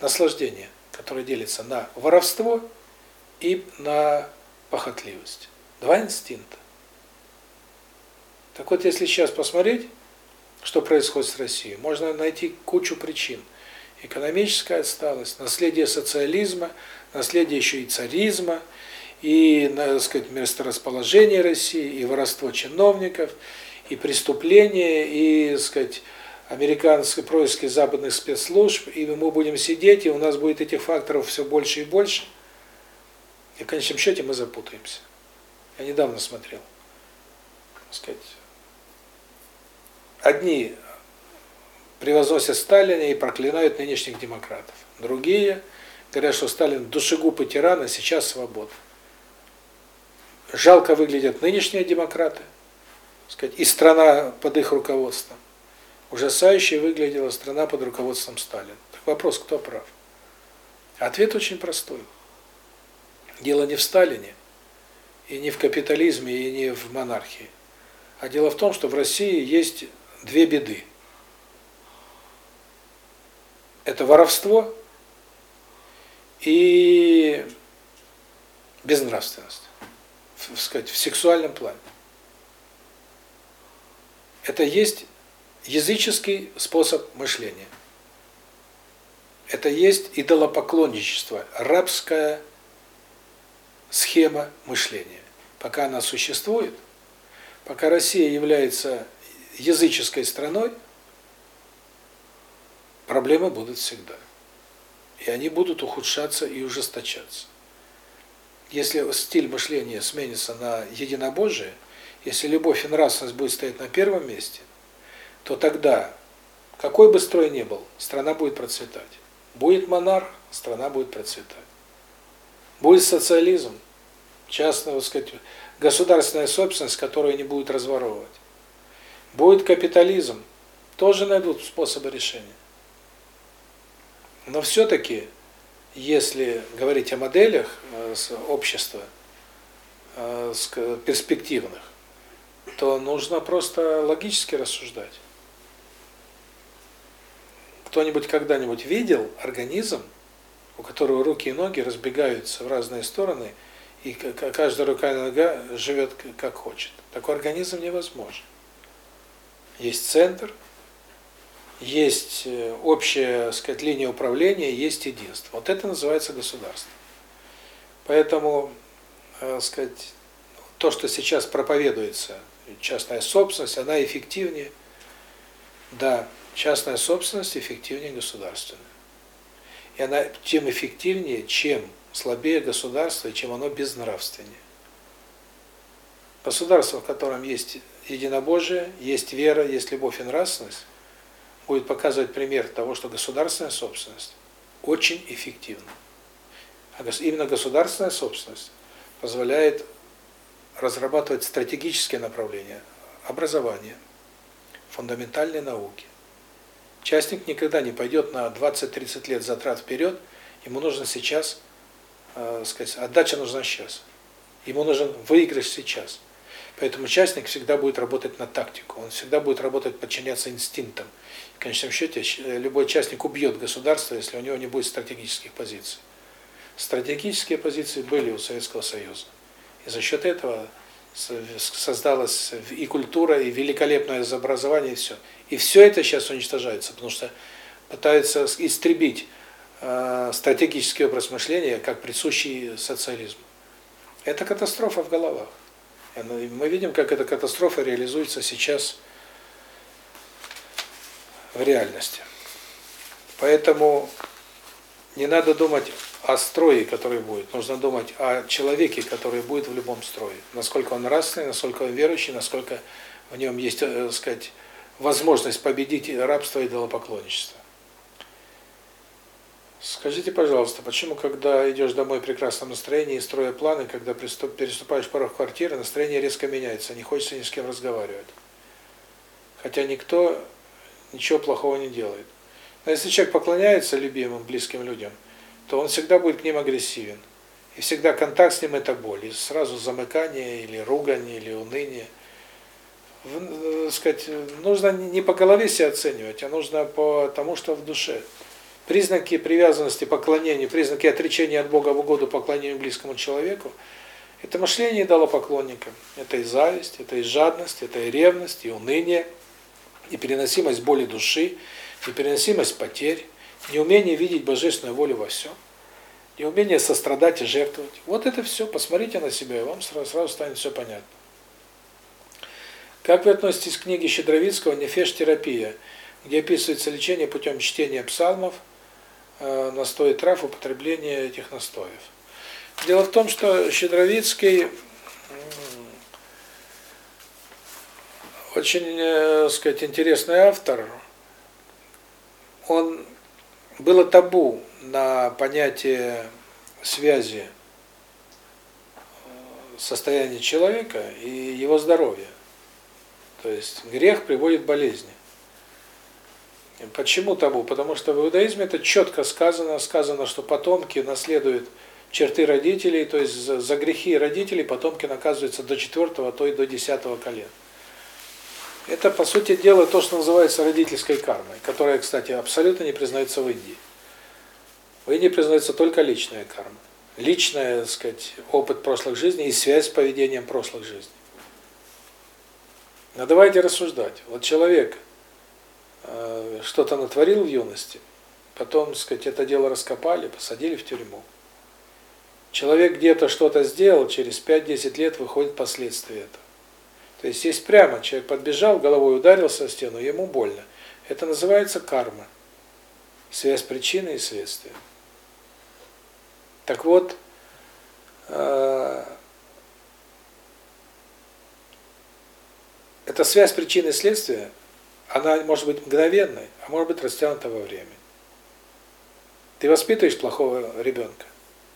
[SPEAKER 1] наслаждения, которое делится на воровство и на похотливость. Два инстинкта. Так вот, если сейчас посмотреть, что происходит с Россией, можно найти кучу причин. Экономическая отсталость, наследие социализма, наследие еще и царизма – и, так сказать, месторасположение России, и воровство чиновников, и преступления, и, так сказать, американские происки западных спецслужб, и мы будем сидеть, и у нас будет этих факторов все больше и больше. И в конечном счете мы запутаемся. Я недавно смотрел. Так сказать, одни превозносят Сталина и проклинают нынешних демократов. Другие говорят, что Сталин душегуб и тиран, а сейчас свободен. Жалко выглядят нынешние демократы, сказать, и страна под их руководством. Ужасающе выглядела страна под руководством Сталина. Так вопрос, кто прав? Ответ очень простой. Дело не в Сталине, и не в капитализме, и не в монархии. А дело в том, что в России есть две беды. Это воровство и безнравственность в, сказать, в сексуальном плане. Это есть языческий способ мышления. Это есть идолопоклонничество, рабская схема мышления. Пока она существует, пока Россия является языческой страной, проблемы будут всегда. И они будут ухудшаться и ужесточаться если стиль мышления сменится на единобожие, если любовь и нравственность будет стоять на первом месте, то тогда, какой бы строй ни был, страна будет процветать. Будет монарх, страна будет процветать. Будет социализм, частная, так сказать, государственная собственность, которую не будет разворовывать. Будет капитализм, тоже найдут способы решения. Но все-таки если говорить о моделях э, общества э, перспективных, то нужно просто логически рассуждать. Кто-нибудь когда-нибудь видел организм, у которого руки и ноги разбегаются в разные стороны, и каждая рука и нога живет как хочет? Такой организм невозможен. Есть центр, есть э, общая, сказать, линия управления, есть единство. Вот это называется государство. Поэтому, э, сказать, то, что сейчас проповедуется, частная собственность, она эффективнее. Да, частная собственность эффективнее государственной. И она тем эффективнее, чем слабее государство и чем оно безнравственнее. Государство, в котором есть единобожие, есть вера, есть любовь и нравственность, будет показывать пример того, что государственная собственность очень эффективна. А именно государственная собственность позволяет разрабатывать стратегические направления образования, фундаментальной науки. Частник никогда не пойдет на 20-30 лет затрат вперед, ему нужно сейчас, э, сказать, отдача нужна сейчас. Ему нужен выигрыш сейчас. Поэтому частник всегда будет работать на тактику, он всегда будет работать, подчиняться инстинктам. В конечном счете, любой частник убьет государство, если у него не будет стратегических позиций. Стратегические позиции были у Советского Союза. И за счет этого создалась и культура, и великолепное образование, и все. И все это сейчас уничтожается, потому что пытаются истребить э, стратегический образ мышления, как присущий социализму. Это катастрофа в головах. Мы видим, как эта катастрофа реализуется сейчас в реальности. Поэтому не надо думать о строе, который будет. Нужно думать о человеке, который будет в любом строе. Насколько он нравственный, насколько он верующий, насколько в нем есть, так э, сказать, возможность победить рабство и идолопоклонничество. Скажите, пожалуйста, почему, когда идешь домой в прекрасном настроении и строя планы, когда переступаешь порог квартиры, настроение резко меняется, не хочется ни с кем разговаривать? Хотя никто ничего плохого не делает. Но если человек поклоняется любимым, близким людям, то он всегда будет к ним агрессивен. И всегда контакт с ним – это боль. И сразу замыкание, или ругань, или уныние. В, э, сказать, нужно не по голове себя оценивать, а нужно по тому, что в душе. Признаки привязанности, поклонения, признаки отречения от Бога в угоду поклонению близкому человеку – это мышление идолопоклонника. Это и зависть, это и жадность, это и ревность, и уныние, и переносимость боли души, непереносимость потерь, неумение видеть божественную волю во всем, неумение сострадать и жертвовать. Вот это все, посмотрите на себя, и вам сразу, сразу станет все понятно. Как вы относитесь к книге Щедровицкого «Нефеш-терапия», где описывается лечение путем чтения псалмов, э, настоя трав, употребления этих настоев? Дело в том, что Щедровицкий очень, э, сказать, интересный автор, он было табу на понятие связи э, состояния человека и его здоровья. То есть грех приводит к болезни. Почему табу? Потому что в иудаизме это четко сказано, сказано, что потомки наследуют черты родителей, то есть за грехи родителей потомки наказываются до четвертого, а то и до десятого колена. Это, по сути дела, то, что называется родительской кармой, которая, кстати, абсолютно не признается в Индии. В Индии признается только личная карма. Личная, так сказать, опыт прошлых жизней и связь с поведением прошлых жизней. Но давайте рассуждать. Вот человек что-то натворил в юности, потом, сказать, это дело раскопали, посадили в тюрьму. Человек где-то что-то сделал, через 5-10 лет выходит последствия этого. То есть есть прямо, человек подбежал, головой ударился о стену, ему больно. Это называется карма. Связь причины и следствия. Так вот, э, эта связь причины и следствия, она может быть мгновенной, а может быть растянута во время. Ты воспитываешь плохого ребенка,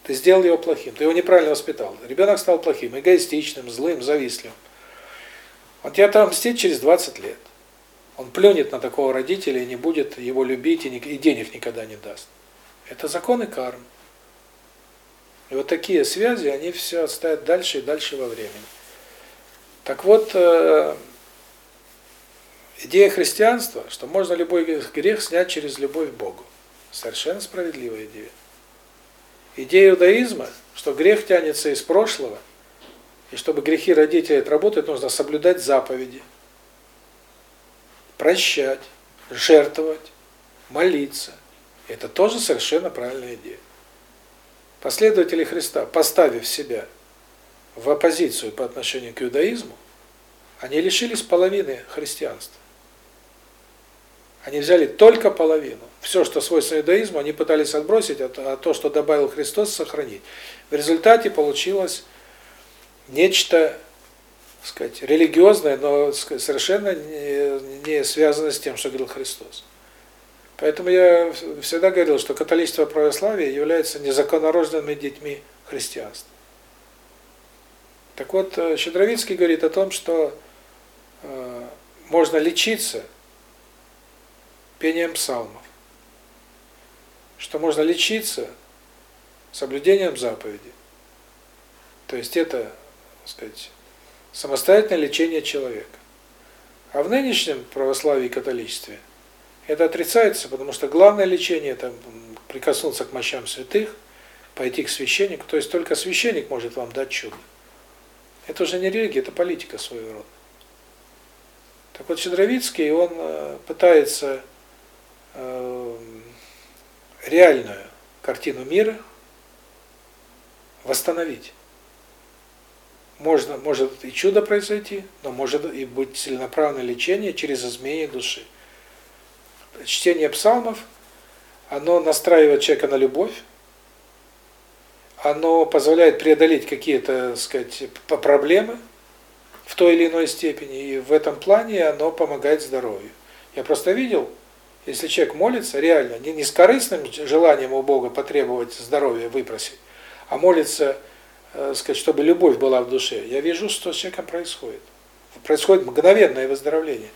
[SPEAKER 1] ты сделал его плохим, ты его неправильно воспитал. Ребенок стал плохим, эгоистичным, злым, завистливым. Он тебя отомстит через 20 лет. Он плюнет на такого родителя и не будет его любить, и денег никогда не даст. Это законы кармы. И вот такие связи, они все отстоят дальше и дальше во времени. Так вот, э, идея христианства, что можно любой грех снять через любовь к Богу. Совершенно справедливая идея. Идея иудаизма, что грех тянется из прошлого – и чтобы грехи родителей отработать, нужно соблюдать заповеди, прощать, жертвовать, молиться. Это тоже совершенно правильная идея. Последователи Христа, поставив себя в оппозицию по отношению к иудаизму, они лишились половины христианства. Они взяли только половину. Все, что свойственно иудаизму, они пытались отбросить, а то, что добавил Христос, сохранить. В результате получилось нечто, сказать, религиозное, но совершенно не, связано с тем, что говорил Христос. Поэтому я всегда говорил, что католичество и православие являются незаконнорожденными детьми христианства. Так вот, э, Щедровицкий говорит о том, что э, можно лечиться пением псалмов, что можно лечиться соблюдением заповедей. То есть это сказать, самостоятельное лечение человека. А в нынешнем православии и католичестве это отрицается, потому что главное лечение – это прикоснуться к мощам святых, пойти к священнику, то есть только священник может вам дать чудо. Это уже не религия, это политика своего рода. Так вот, Щедровицкий, он э, пытается реальную картину мира восстановить можно, может и чудо произойти, но может и быть целенаправленное лечение через изменение души. Чтение псалмов, оно настраивает человека на любовь, оно позволяет преодолеть какие-то, сказать, проблемы, в той или иной степени, и в этом плане оно помогает здоровью. Я просто видел, если человек молится, реально, не, не с корыстным желанием у Бога потребовать здоровья, выпросить, а молится, э, сказать, чтобы любовь была в душе, я вижу, что с человеком происходит. Происходит мгновенное выздоровление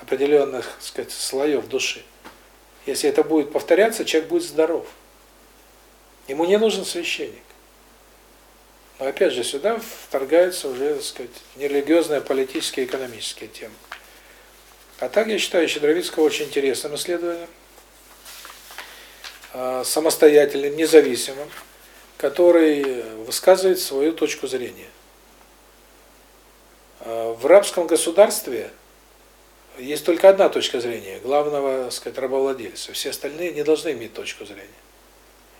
[SPEAKER 1] определенных, сказать, слоев души. Если это будет повторяться, человек будет здоров. Ему не нужен священник. Но опять же, сюда вторгаются уже, так сказать, нерелигиозные, политические, экономические темы. А так я считаю Щедровицкого очень интересным исследованием, а, самостоятельным, независимым, который высказывает свою точку зрения. А, в рабском государстве есть только одна точка зрения, главного, так сказать, рабовладельца. Все остальные не должны иметь точку зрения.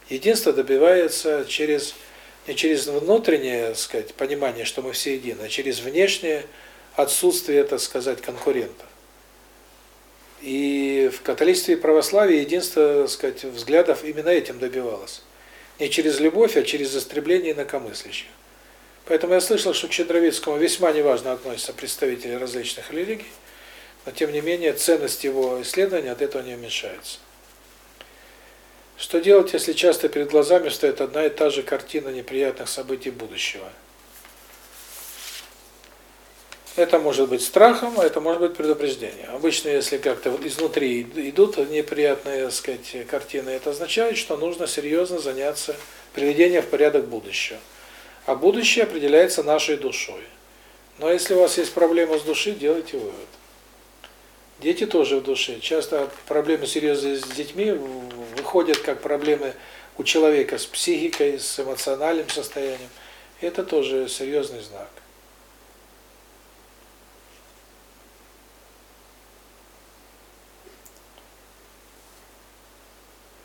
[SPEAKER 1] Единство добивается через не через внутреннее, так сказать, понимание, что мы все едины, а через внешнее отсутствие, так сказать, конкурентов. И в католичестве и православии единство, так сказать, взглядов именно этим добивалось. Не через любовь, а через истребление инакомыслящих. Поэтому я слышал, что к Чедровицкому весьма неважно относятся представители различных религий, но тем не менее ценность его исследования от этого не уменьшается. Что делать, если часто перед глазами стоит одна и та же картина неприятных событий будущего? Это может быть страхом, а это может быть предупреждением. Обычно, если как-то изнутри идут неприятные, так сказать, картины, это означает, что нужно серьезно заняться приведением в порядок будущего. А будущее определяется нашей душой. Но если у вас есть проблема с душой, делайте вывод. Дети тоже в душе. Часто проблемы серьезные с детьми выходят как проблемы у человека с психикой, с эмоциональным состоянием. Это тоже серьезный знак.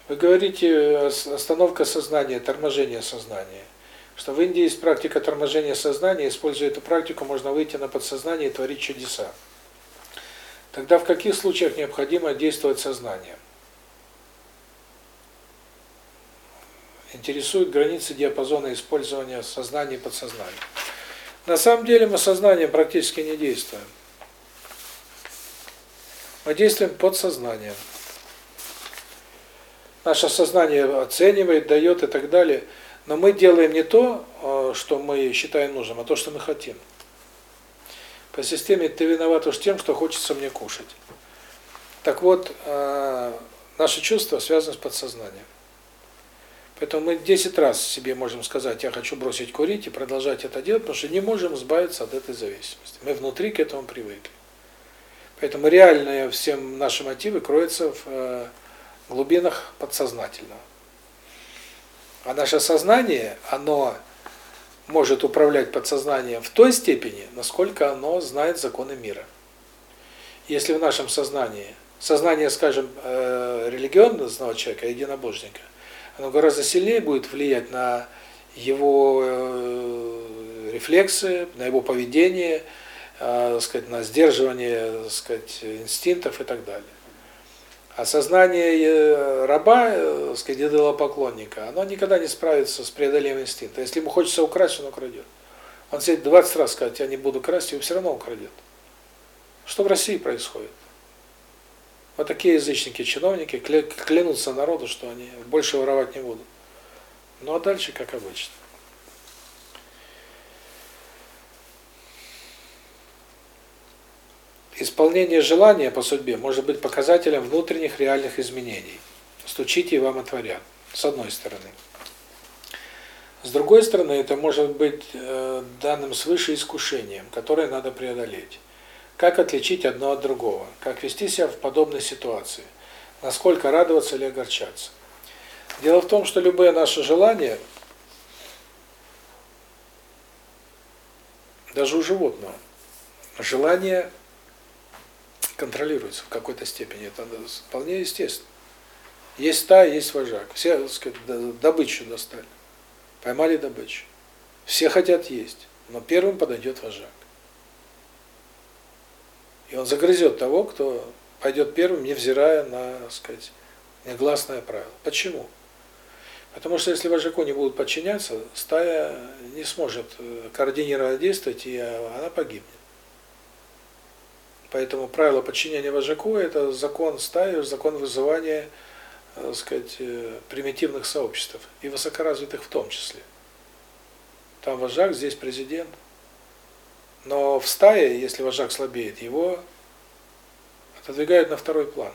[SPEAKER 1] Вы говорите остановка сознания, торможение сознания. Что в Индии есть практика торможения сознания, используя эту практику, можно выйти на подсознание и творить чудеса. Тогда в каких случаях необходимо действовать сознанием? Интересуют границы диапазона использования сознания и подсознания. На самом деле мы сознанием практически не действуем. Мы действуем подсознанием. Наше сознание оценивает, дает и так далее. Но мы делаем не то, э, что мы считаем нужным, а то, что мы хотим. По системе ты виноват уж тем, что хочется мне кушать. Так вот, э, наши чувства связаны с подсознанием. Поэтому мы 10 раз себе можем сказать, я хочу бросить курить и продолжать это делать, потому что не можем избавиться от этой зависимости. Мы внутри к этому привыкли. Поэтому реальные все наши мотивы кроются в э, глубинах подсознательного. А наше сознание, оно может управлять подсознанием в той степени, насколько оно знает законы мира. Если в нашем сознании, сознание, скажем, э, религиозного человека, единобожника, оно гораздо сильнее будет влиять на его э, рефлексы, на его поведение, э, сказать, на сдерживание, сказать, инстинктов и так далее. А сознание э, раба, э, идолопоклонника, оно никогда не справится с преодолением инстинкта. Если ему хочется украсть, он украдет. Он себе 20 раз скажет, я не буду красть, и все равно украдет. Что в России происходит? Вот такие язычники, чиновники клянутся народу, что они больше воровать не будут. Ну а дальше как обычно. Исполнение желания по судьбе может быть показателем внутренних реальных изменений. Стучите и вам отворят. С одной стороны. С другой стороны, это может быть э, данным свыше искушением, которое надо преодолеть. Как отличить одно от другого? Как вести себя в подобной ситуации? Насколько радоваться или огорчаться? Дело в том, что любые наши желания, даже у животного, желание контролируется в какой-то степени. Это вполне естественно. Есть стая, есть вожак. Все, так сказать, добычу достали. Поймали добычу. Все хотят есть, но первым подойдет вожак. И он загрызет того, кто пойдет первым, невзирая на, так сказать, негласное правило. Почему? Потому что если вожаку не будут подчиняться, стая не сможет э, координировать действовать, и она погибнет. Поэтому правило подчинения вожаку – это закон стаи, закон вызывания, так сказать, примитивных сообществ, и высокоразвитых в том числе. Там вожак, здесь президент. Но в стае, если вожак слабеет, его отодвигают на второй план.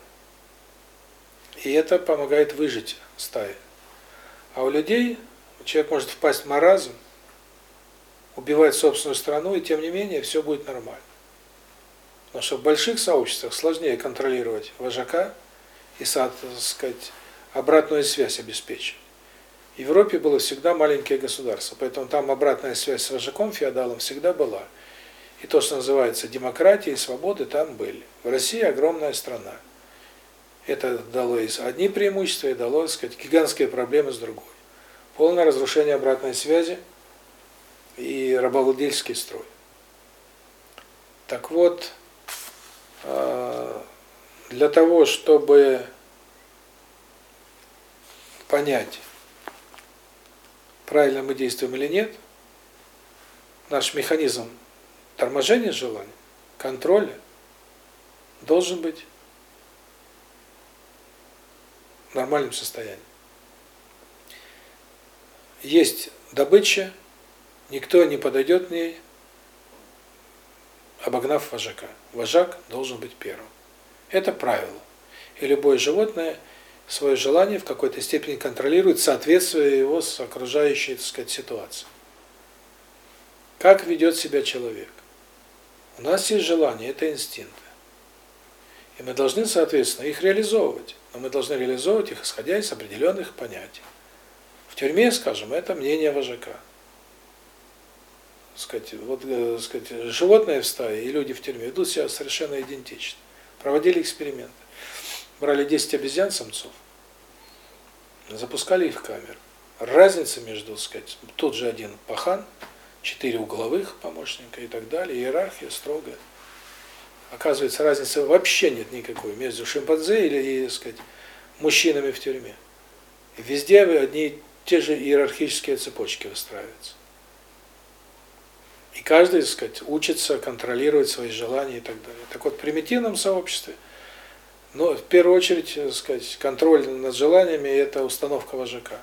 [SPEAKER 1] И это помогает выжить стае. А у людей человек может впасть в маразм, убивать собственную страну, и тем не менее все будет нормально. Потому что в больших сообществах сложнее контролировать вожака и, так сказать, обратную связь обеспечить. В Европе было всегда маленькие государства, поэтому там обратная связь с вожаком, феодалом всегда была. И то, что называется демократией, свободы, там были. В России огромная страна. Это дало и одни преимущества, и дало, так сказать, гигантские проблемы с другой. Полное разрушение обратной связи и рабовладельский строй. Так вот, для того, чтобы понять, правильно мы действуем или нет, наш механизм торможения желаний, контроля должен быть в нормальном состоянии. Есть добыча, никто не подойдет к ней, обогнав вожака. Вожак должен быть первым. Это правило. И любое животное свое желание в какой-то степени контролирует, соответствуя его с окружающей, так сказать, ситуацией. Как ведет себя человек? У нас есть желания, это инстинкты. И мы должны, соответственно, их реализовывать. Но мы должны реализовывать их, исходя из определенных понятий. В тюрьме, скажем, это мнение вожака. Сказать, вот, э, сказать, животные в стае и люди в тюрьме ведут себя совершенно идентично. Проводили эксперименты. Брали 10 обезьян-самцов, запускали их в камеру. Разница между, сказать, тот же один пахан, четыре угловых помощника и так далее, иерархия строгая. Оказывается, разницы вообще нет никакой между шимпанзе или, сказать, мужчинами в тюрьме. Везде одни те же иерархические цепочки выстраиваются. И каждый, так сказать, учится контролировать свои желания и так далее. Так вот, в примитивном сообществе, ну, в первую очередь, так сказать, контроль над желаниями – это установка вожака.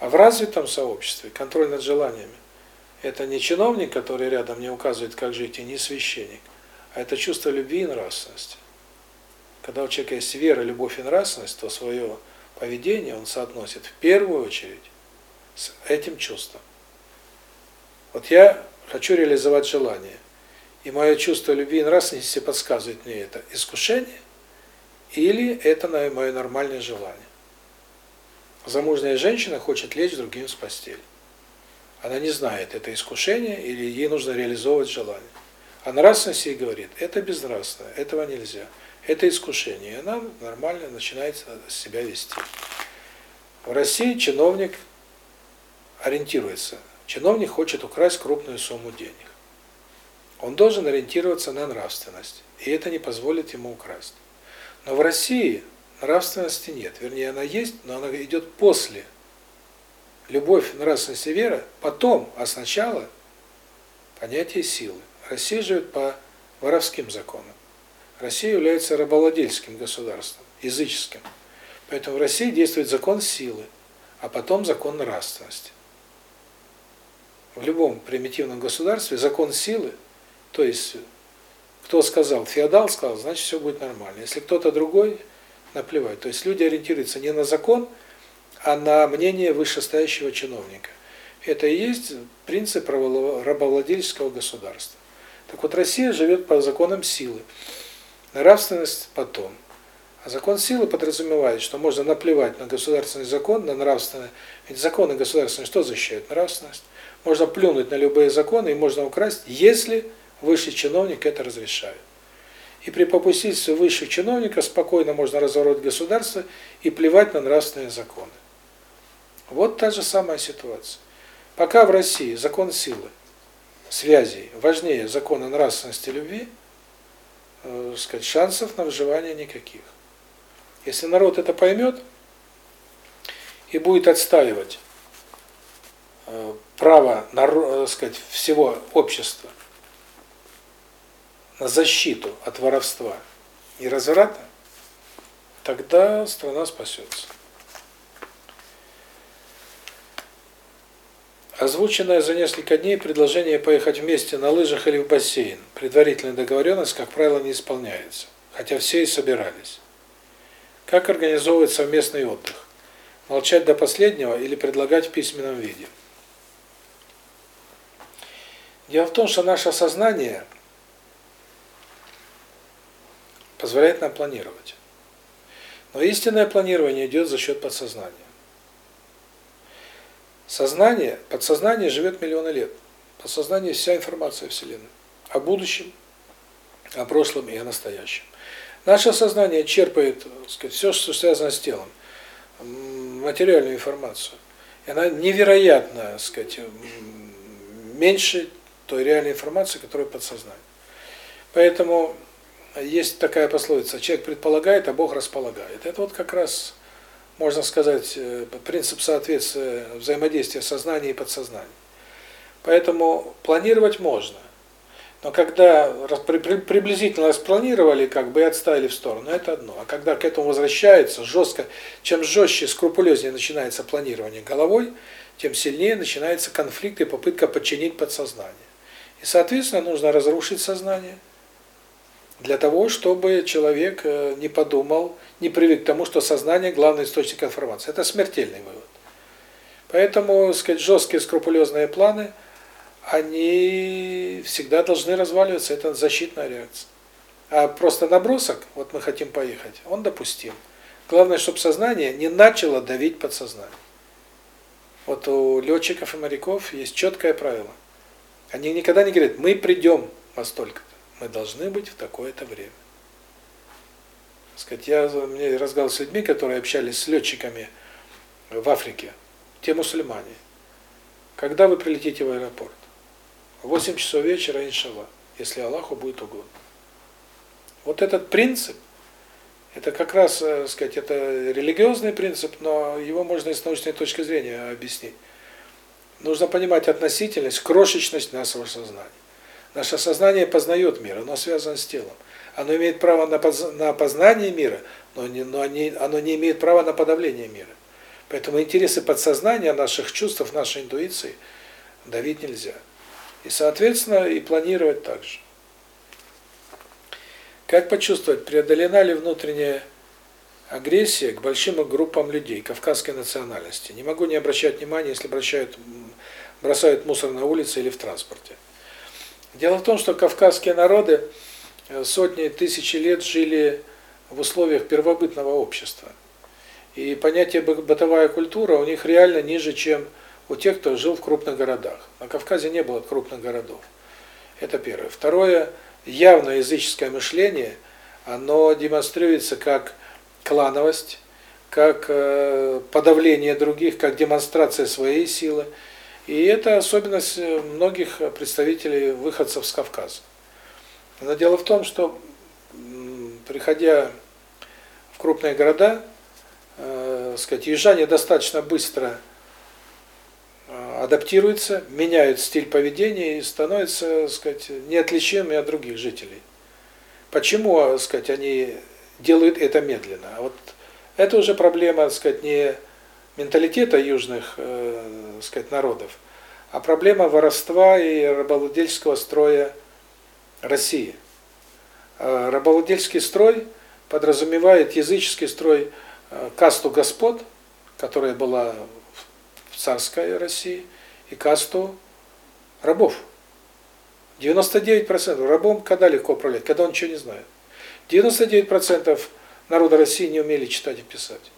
[SPEAKER 1] А в развитом сообществе контроль над желаниями – это не чиновник, который рядом не указывает, как жить, и не священник, а это чувство любви и нравственности. Когда у человека есть вера, любовь и нравственность, то свое поведение он соотносит в первую очередь с этим чувством. Вот я хочу реализовать желание, и мое чувство любви и нравственности подсказывает мне это искушение или это мое нормальное желание. Замужняя женщина хочет лечь другим в постель. Она не знает, это искушение или ей нужно реализовывать желание. А нравственность ей говорит, это безнравственно, этого нельзя, это искушение. И она нормально начинает себя вести. В России чиновник ориентируется Чиновник хочет украсть крупную сумму денег. Он должен ориентироваться на нравственность, и это не позволит ему украсть. Но в России нравственности нет, вернее она есть, но она идет после. Любовь, нравственность и вера потом, а сначала понятие силы. Россия живет по воровским законам. Россия является рабовладельским государством, языческим. Поэтому в России действует закон силы, а потом закон нравственности в любом примитивном государстве закон силы, то есть кто сказал, феодал сказал, значит все будет нормально. Если кто-то другой, наплевать. То есть люди ориентируются не на закон, а на мнение вышестоящего чиновника. Это и есть принцип рабовладельческого государства. Так вот, Россия живет по законам силы. Нравственность потом. А закон силы подразумевает, что можно наплевать на государственный закон, на нравственное. Ведь законы государственные что защищают? Нравственность. Можно плюнуть на любые законы и можно украсть, если высший чиновник это разрешает. И при попустительстве высших чиновников спокойно можно разорвать государство и плевать на нравственные законы. Вот та же самая ситуация. Пока в России закон силы, связей важнее закона нравственности любви, э, сказать, шансов на выживание никаких. Если народ это поймет и будет отстаивать э, право, так сказать, всего общества на защиту от воровства и разврата, тогда страна спасется. Озвученное за несколько дней предложение поехать вместе на лыжах или в бассейн. Предварительная договоренность, как правило, не исполняется, хотя все и собирались. Как организовывать совместный отдых? Молчать до последнего или предлагать в письменном виде? Дело в том, что наше сознание позволяет нам планировать. Но истинное планирование идет за счет подсознания. Сознание, подсознание живет миллионы лет. Подсознание вся информация Вселенной. О будущем, о прошлом и о настоящем. Наше сознание черпает, сказать, все, что связано с телом, материальную информацию. И она невероятно, сказать, меньше той реальной информации, которая подсознание. Поэтому есть такая пословица: человек предполагает, а Бог располагает. Это вот как раз можно сказать, э, принцип соответствия взаимодействия сознания и подсознания. Поэтому планировать можно. Но когда приблизительно распланировали, как бы и отставили в сторону, это одно. А когда к этому возвращается жестко, чем жестче, скрупулезнее начинается планирование головой, тем сильнее начинается конфликт и попытка подчинить подсознание. И, соответственно, нужно разрушить сознание – для того, чтобы человек э, не подумал, не привык к тому, что сознание – главный источник информации. Это смертельный вывод. Поэтому, сказать, жесткие скрупулезные планы, они всегда должны разваливаться, это защитная реакция. А просто набросок, вот мы хотим поехать, он допустим. Главное, чтобы сознание не начало давить подсознание. Вот у летчиков и моряков есть четкое правило. Они никогда не говорят, мы придем во столько мы должны быть в такое-то время. Сказать, я мне разговаривал с людьми, которые общались с летчиками в Африке, те мусульмане. Когда вы прилетите в аэропорт? В 8 часов вечера, иншаллах, если Аллаху будет угодно. Вот этот принцип, это как раз, э, сказать, это религиозный принцип, но его можно и с научной точки зрения объяснить. Нужно понимать относительность, крошечность нашего сознания. Наше сознание познает мир, оно связано с телом. Оно имеет право на на познание мира, но не но не оно не имеет права на подавление мира. Поэтому интересы подсознания, наших чувств, нашей интуиции давить нельзя. И, соответственно, и планировать также. Как почувствовать, преодолена ли внутренняя агрессия к большим группам людей кавказской национальности? Не могу не обращать внимания, если бросают бросают мусор на улице или в транспорте. Дело в том, что кавказские народы э, сотни тысячи лет жили в условиях первобытного общества. И понятие бытовая культура у них реально ниже, чем у тех, кто жил в крупных городах. На Кавказе не было крупных городов. Это первое. Второе, явное языческое мышление, оно демонстрируется как клановость, как э, подавление других, как демонстрация своей силы. И это особенность э, многих представителей выходцев с Кавказа. Но дело в том, что приходя в крупные города, э, сказать, южане достаточно быстро э, адаптируются, меняют стиль поведения и становятся, сказать, неотличимыми от других жителей. Почему, сказать, они делают это медленно? А вот это уже проблема, сказать, не менталитета южных, э, сказать, народов, а проблема воровства и рабовладельческого строя России. Э, рабовладельческий строй подразумевает языческий строй э, касту господ, которая была в царской России, и касту рабов. 99% рабом когда легко управлять, когда он ничего не знает. 99% народа России не умели читать и писать.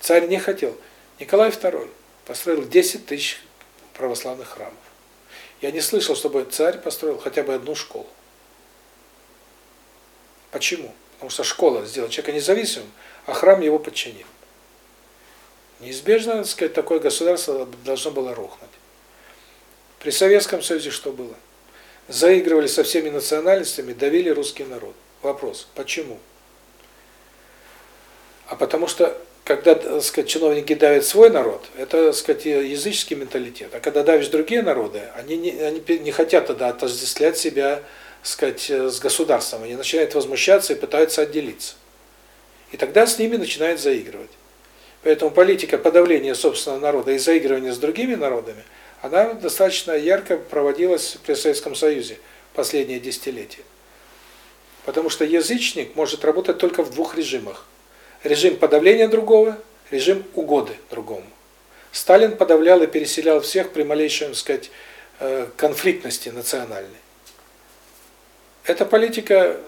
[SPEAKER 1] Царь не хотел. Николай II построил 10 тысяч православных храмов. Я не слышал, чтобы царь построил хотя бы одну школу. Почему? Потому что школа сделала человека независимым, а храм его подчинил. Неизбежно, так сказать, такое государство должно было рухнуть. При Советском Союзе что было? Заигрывали со всеми национальностями, давили русский народ. Вопрос, почему? А потому что когда, так сказать, чиновники давят свой народ, это, так сказать, языческий менталитет. А когда давишь другие народы, они не, они не хотят тогда отождествлять себя сказать, с государством, они начинают возмущаться и пытаются отделиться. И тогда с ними начинают заигрывать. Поэтому политика подавления собственного народа и заигрывания с другими народами, она достаточно ярко проводилась при Советском Союзе последние десятилетия. Потому что язычник может работать только в двух режимах. Режим подавления другого, режим угоды другому. Сталин подавлял и переселял всех при малейшем, так сказать, э, конфликтности национальной. Эта политика,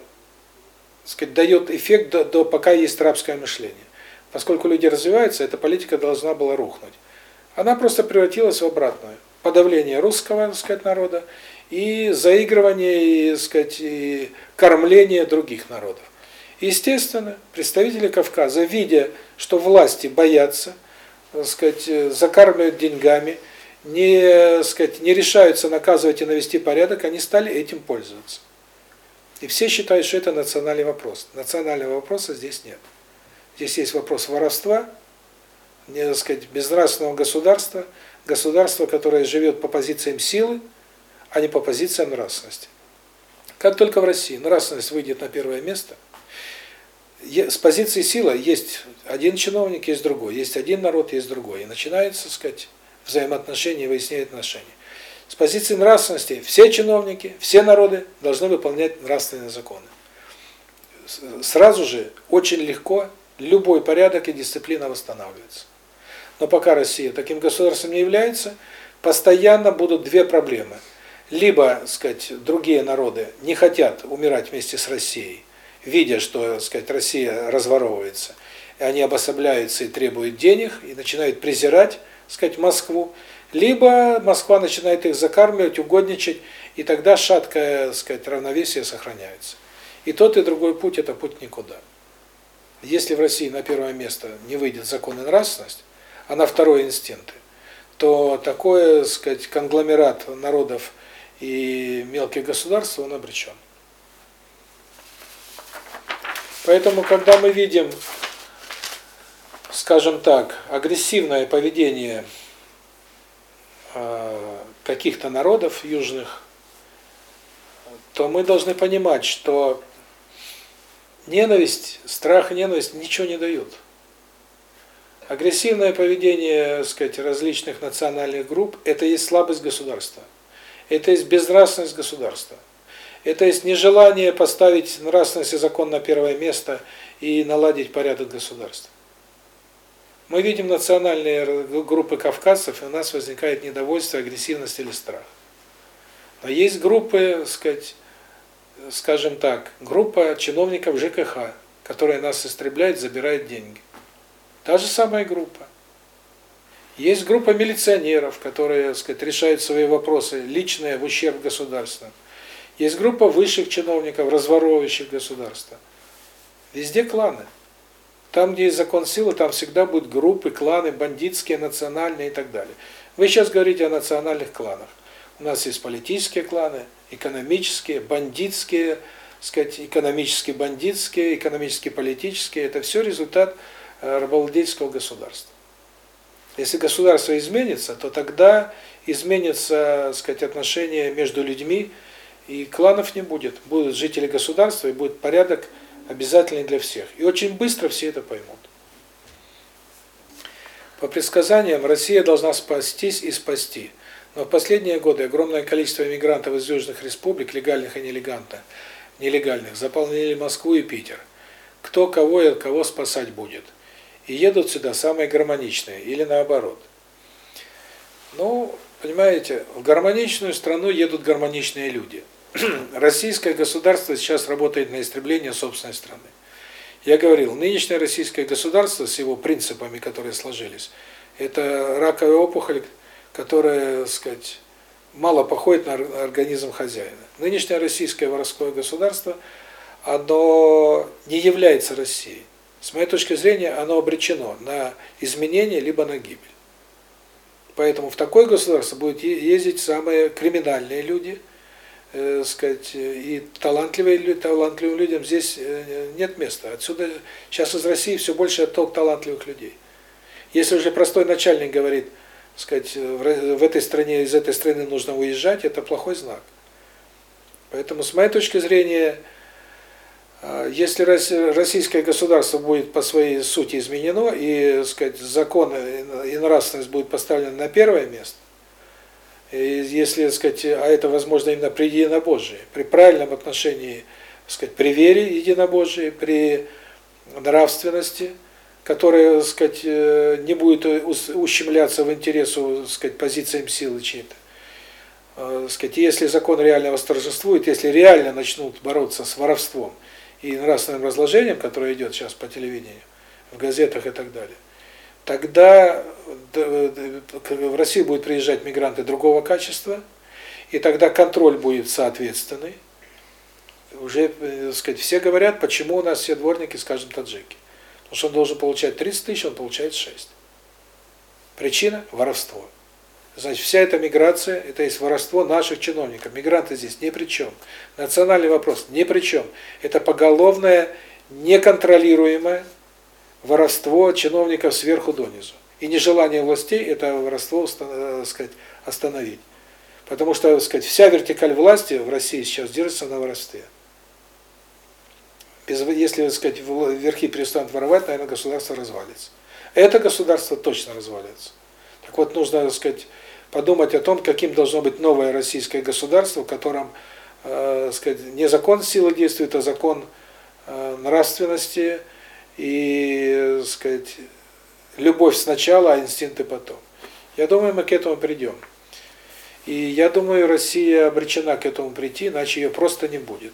[SPEAKER 1] сказать, дает эффект до, до пока есть рабское мышление. Поскольку люди развиваются, эта политика должна была рухнуть. Она просто превратилась в обратную. Подавление русского, так сказать, народа и заигрывание, и, так сказать, и кормление других народов. Естественно, представители Кавказа, видя, что власти боятся, так сказать, закармливают деньгами, не, сказать, не решаются наказывать и навести порядок, они стали этим пользоваться. И все считают, что это национальный вопрос. Национального вопроса здесь нет. Здесь есть вопрос воровства, не, сказать, безнравственного государства, государства, которое живет по позициям силы, а не по позициям нравственности. Как только в России нравственность выйдет на первое место – с позиции силы есть один чиновник, есть другой, есть один народ, есть другой. И начинается, сказать, взаимоотношения, выяснение отношения. С позиции нравственности все чиновники, все народы должны выполнять нравственные законы. Сразу же, очень легко, любой порядок и дисциплина восстанавливается. Но пока Россия таким государством не является, постоянно будут две проблемы. Либо, сказать, другие народы не хотят умирать вместе с Россией, видя, что, так сказать, Россия разворовывается, и они обособляются и требуют денег, и начинают презирать, так сказать, Москву, либо Москва начинает их закармливать, угодничать, и тогда шаткое, так сказать, равновесие сохраняется. И тот, и другой путь – это путь никуда. Если в России на первое место не выйдет закон и нравственность, а на второе – инстинкты, то такое, так сказать, конгломерат народов и мелких государств, он обречен. Поэтому, когда мы видим, скажем так, агрессивное поведение э, каких-то народов южных, то мы должны понимать, что ненависть, страх и ненависть ничего не дают. Агрессивное поведение, сказать, различных национальных групп – это есть слабость государства. Это есть безнравственность государства. Это есть нежелание поставить нравственность и закон на первое место и наладить порядок государства. Мы видим национальные группы кавказцев, и у нас возникает недовольство, агрессивность или страх. Но есть группы, сказать, скажем так, группа чиновников ЖКХ, которая нас истребляет, забирает деньги. Та же самая группа. Есть группа милиционеров, которые, сказать, решают свои вопросы личные в ущерб государственным. Есть группа высших чиновников, разворовывающих государство. Везде кланы. Там, где есть закон силы, там всегда будут группы, кланы, бандитские, национальные и так далее. Вы сейчас говорите о национальных кланах. У нас есть политические кланы, экономические, бандитские, сказать, экономически бандитские, экономически политические. Это все результат э, рабовладельческого государства. Если государство изменится, то тогда изменится, сказать, отношения между людьми, и кланов не будет. Будут жители государства, и будет порядок обязательный для всех. И очень быстро все это поймут. По предсказаниям, Россия должна спастись и спасти. Но в последние годы огромное количество иммигрантов из южных республик, легальных и нелегальных, заполнили Москву и Питер. Кто кого и от кого спасать будет. И едут сюда самые гармоничные, или наоборот. Ну, понимаете, в гармоничную страну едут гармоничные люди. *clears throat* российское государство сейчас работает на истребление собственной страны. Я говорил, нынешнее российское государство с его принципами, которые сложились, это раковая опухоль, которая, так сказать, мало походит на организм хозяина. Нынешнее российское воровское государство, оно не является Россией. С моей точки зрения, оно обречено на изменение либо на гибель. Поэтому в такое государство будут ездить самые криминальные люди, э, сказать, и талантливые, талантливым людям здесь э, нет места. Отсюда сейчас из России все больше отток талантливых людей. Если уже простой начальник говорит, сказать, в, в этой стране, из этой страны нужно уезжать, это плохой знак. Поэтому, с моей точки зрения, если российское государство будет по своей сути изменено, и, сказать, закон и нравственность будет поставлена на первое место, и если, сказать, а это возможно именно при единобожии, при правильном отношении, сказать, при вере единобожии, при нравственности, которая, сказать, э, не будет ущемляться в интересу, сказать, позициям силы чьей-то. Э, сказать, если закон реально восторжествует, если реально начнут бороться с воровством и нравственным разложением, которое идет сейчас по телевидению, в газетах и так далее, тогда в Россию будут приезжать мигранты другого качества, и тогда контроль будет соответственный. Уже, э, сказать, все говорят, почему у нас все дворники, скажем, таджики. Потому что он должен получать 30 тысяч, он получает 6. Причина – воровство. Значит, вся эта миграция, это есть воровство наших чиновников. Мигранты здесь ни при чем. Национальный вопрос ни при чем. Это поголовное, неконтролируемое воровство чиновников сверху донизу. И нежелание властей это воровство, так сказать, остановить. Потому что, сказать, вся вертикаль власти в России сейчас держится на воровстве. Если, сказать, верхи перестанут воровать, наверное, государство развалится. Это государство точно развалится. Так вот, нужно, сказать, подумать о том, каким должно быть новое российское государство, в котором, э, сказать, не закон силы действует, а закон э, нравственности и, сказать, любовь сначала, а инстинкты потом. Я думаю, мы к этому придем. И я думаю, Россия обречена к этому прийти, иначе ее просто не будет.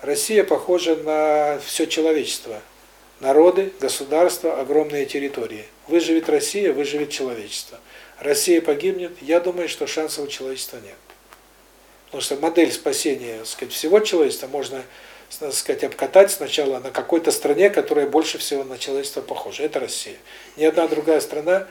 [SPEAKER 1] Россия похожа на все человечество. Народы, государства, огромные территории. Выживет Россия, выживет человечество. Россия погибнет, я думаю, что шансов у человечества нет. Потому что модель спасения, сказать, всего человечества можно, так сказать, обкатать сначала на какой-то стране, которая больше всего на человечество похожа. Это Россия. Ни одна другая страна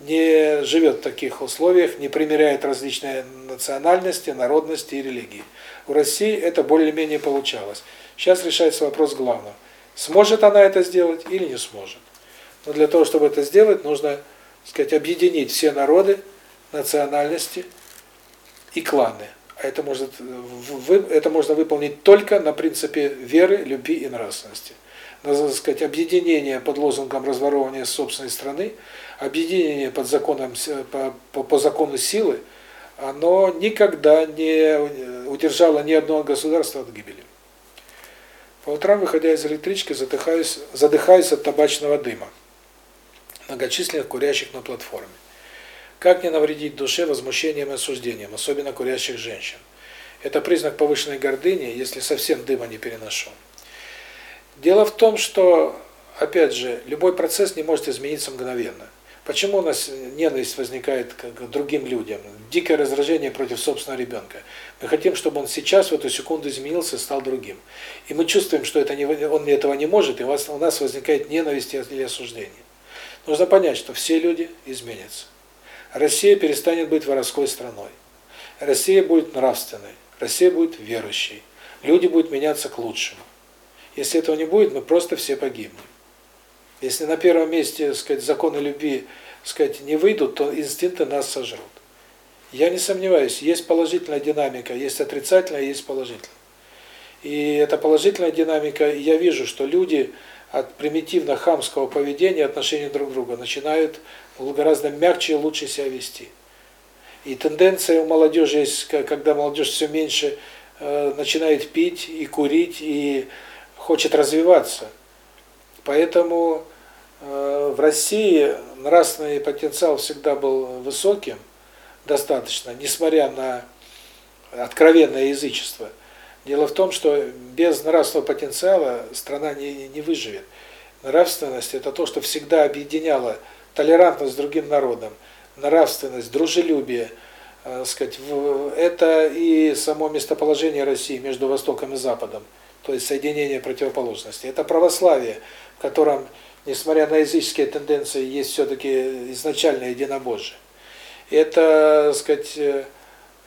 [SPEAKER 1] не живет в таких условиях, не примеряет различные национальности, народности и религии. У России это более-менее получалось. Сейчас решается вопрос главного. Сможет она это сделать или не сможет. Но для того, чтобы это сделать, нужно сказать, объединить все народы, национальности и кланы. Это может это можно выполнить только на принципе веры, любви и нравственности. Надо сказать, объединение под лозунгом разворовывания собственной страны, объединение под законом по, по, по закону силы, оно никогда не удержало ни одного государства от гибели. По утрам, выходя из электрички, задыхаюсь, задыхаюсь от табачного дыма многочисленных курящих на платформе. Как не навредить душе возмущением и осуждением, особенно курящих женщин? Это признак повышенной гордыни, если совсем дыма не переношу. Дело в том, что, опять же, любой процесс не может измениться мгновенно. Почему у нас ненависть возникает к другим людям? Дикое раздражение против собственного ребенка. Мы хотим, чтобы он сейчас, в эту секунду, изменился и стал другим. И мы чувствуем, что это не, он этого не может, и у, нас возникает ненависть или осуждение. Нужно понять, что все люди изменятся. Россия перестанет быть воровской страной. Россия будет нравственной. Россия будет верующей. Люди будут меняться к лучшему. Если этого не будет, мы просто все погибнем. Если на первом месте, сказать, законы любви, сказать, не выйдут, то инстинкты нас сожрут. Я не сомневаюсь, есть положительная динамика, есть отрицательная, есть положительная. И эта положительная динамика, я вижу, что люди от примитивно-хамского поведения отношения друг к другу начинают гораздо мягче и лучше себя вести. И тенденция у молодежи есть, когда молодежь все меньше э, начинает пить и курить, и хочет развиваться. Поэтому э, в России нравственный потенциал всегда был высоким, достаточно, несмотря на откровенное язычество. Дело в том, что без нравственного потенциала страна не, не выживет. Нравственность – это то, что всегда объединяло толерантность с другим народом, нравственность, дружелюбие, э, сказать, это и само местоположение России между Востоком и Западом, то есть соединение противоположностей. Это православие, в котором, несмотря на языческие тенденции, есть все-таки изначальное единобожие. Это, сказать, э,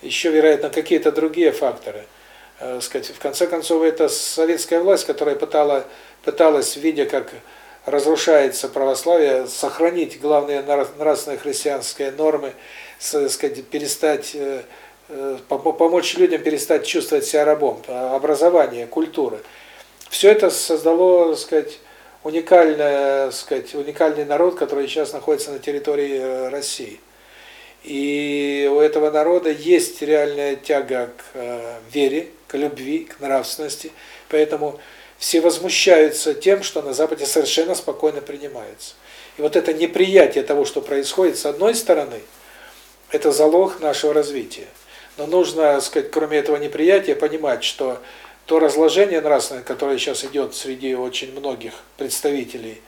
[SPEAKER 1] еще, вероятно, какие-то другие факторы – сказать, в конце концов, это советская власть, которая пытала, пыталась, видя, как разрушается православие, сохранить главные нравственные христианские нормы, сказать, перестать э, помочь людям перестать чувствовать себя рабом, образование, культура. Все это создало, сказать, уникальное, сказать, уникальный народ, который сейчас находится на территории России. И у этого народа есть реальная тяга к вере, к любви, к нравственности. Поэтому все возмущаются тем, что на Западе совершенно спокойно принимается. И вот это неприятие того, что происходит, с одной стороны, это залог нашего развития. Но нужно, сказать, кроме этого неприятия, понимать, что то разложение нравственное, которое сейчас идет среди очень многих представителей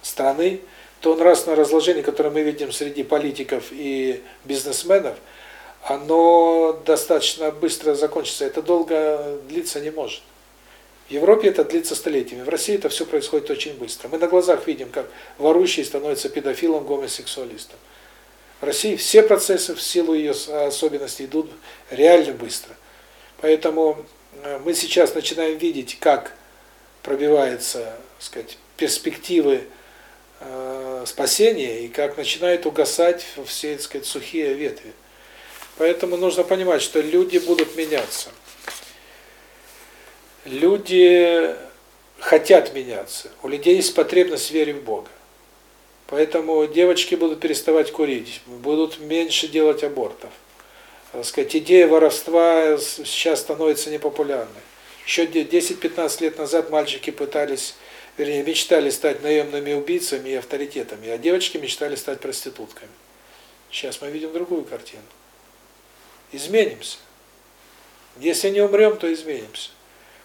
[SPEAKER 1] страны, то нравственное разложение, которое мы видим среди политиков и бизнесменов, оно достаточно быстро закончится. Это долго длиться не может. В Европе это длится столетиями, в России это все происходит очень быстро. Мы на глазах видим, как ворующий становится педофилом, гомосексуалистом. В России все процессы в силу ее особенностей идут реально быстро. Поэтому э, мы сейчас начинаем видеть, как пробиваются, сказать, перспективы э, спасения и как начинают угасать все, так сказать, сухие ветви. Поэтому нужно понимать, что люди будут меняться. Люди хотят меняться. У людей есть потребность в вере в Бога. Поэтому девочки будут переставать курить, будут меньше делать абортов. Так сказать, идея воровства сейчас становится непопулярной. Еще 10-15 лет назад мальчики пытались, вернее, мечтали стать наемными убийцами и авторитетами, а девочки мечтали стать проститутками. Сейчас мы видим другую картину. Изменимся. Если не умрем, то изменимся.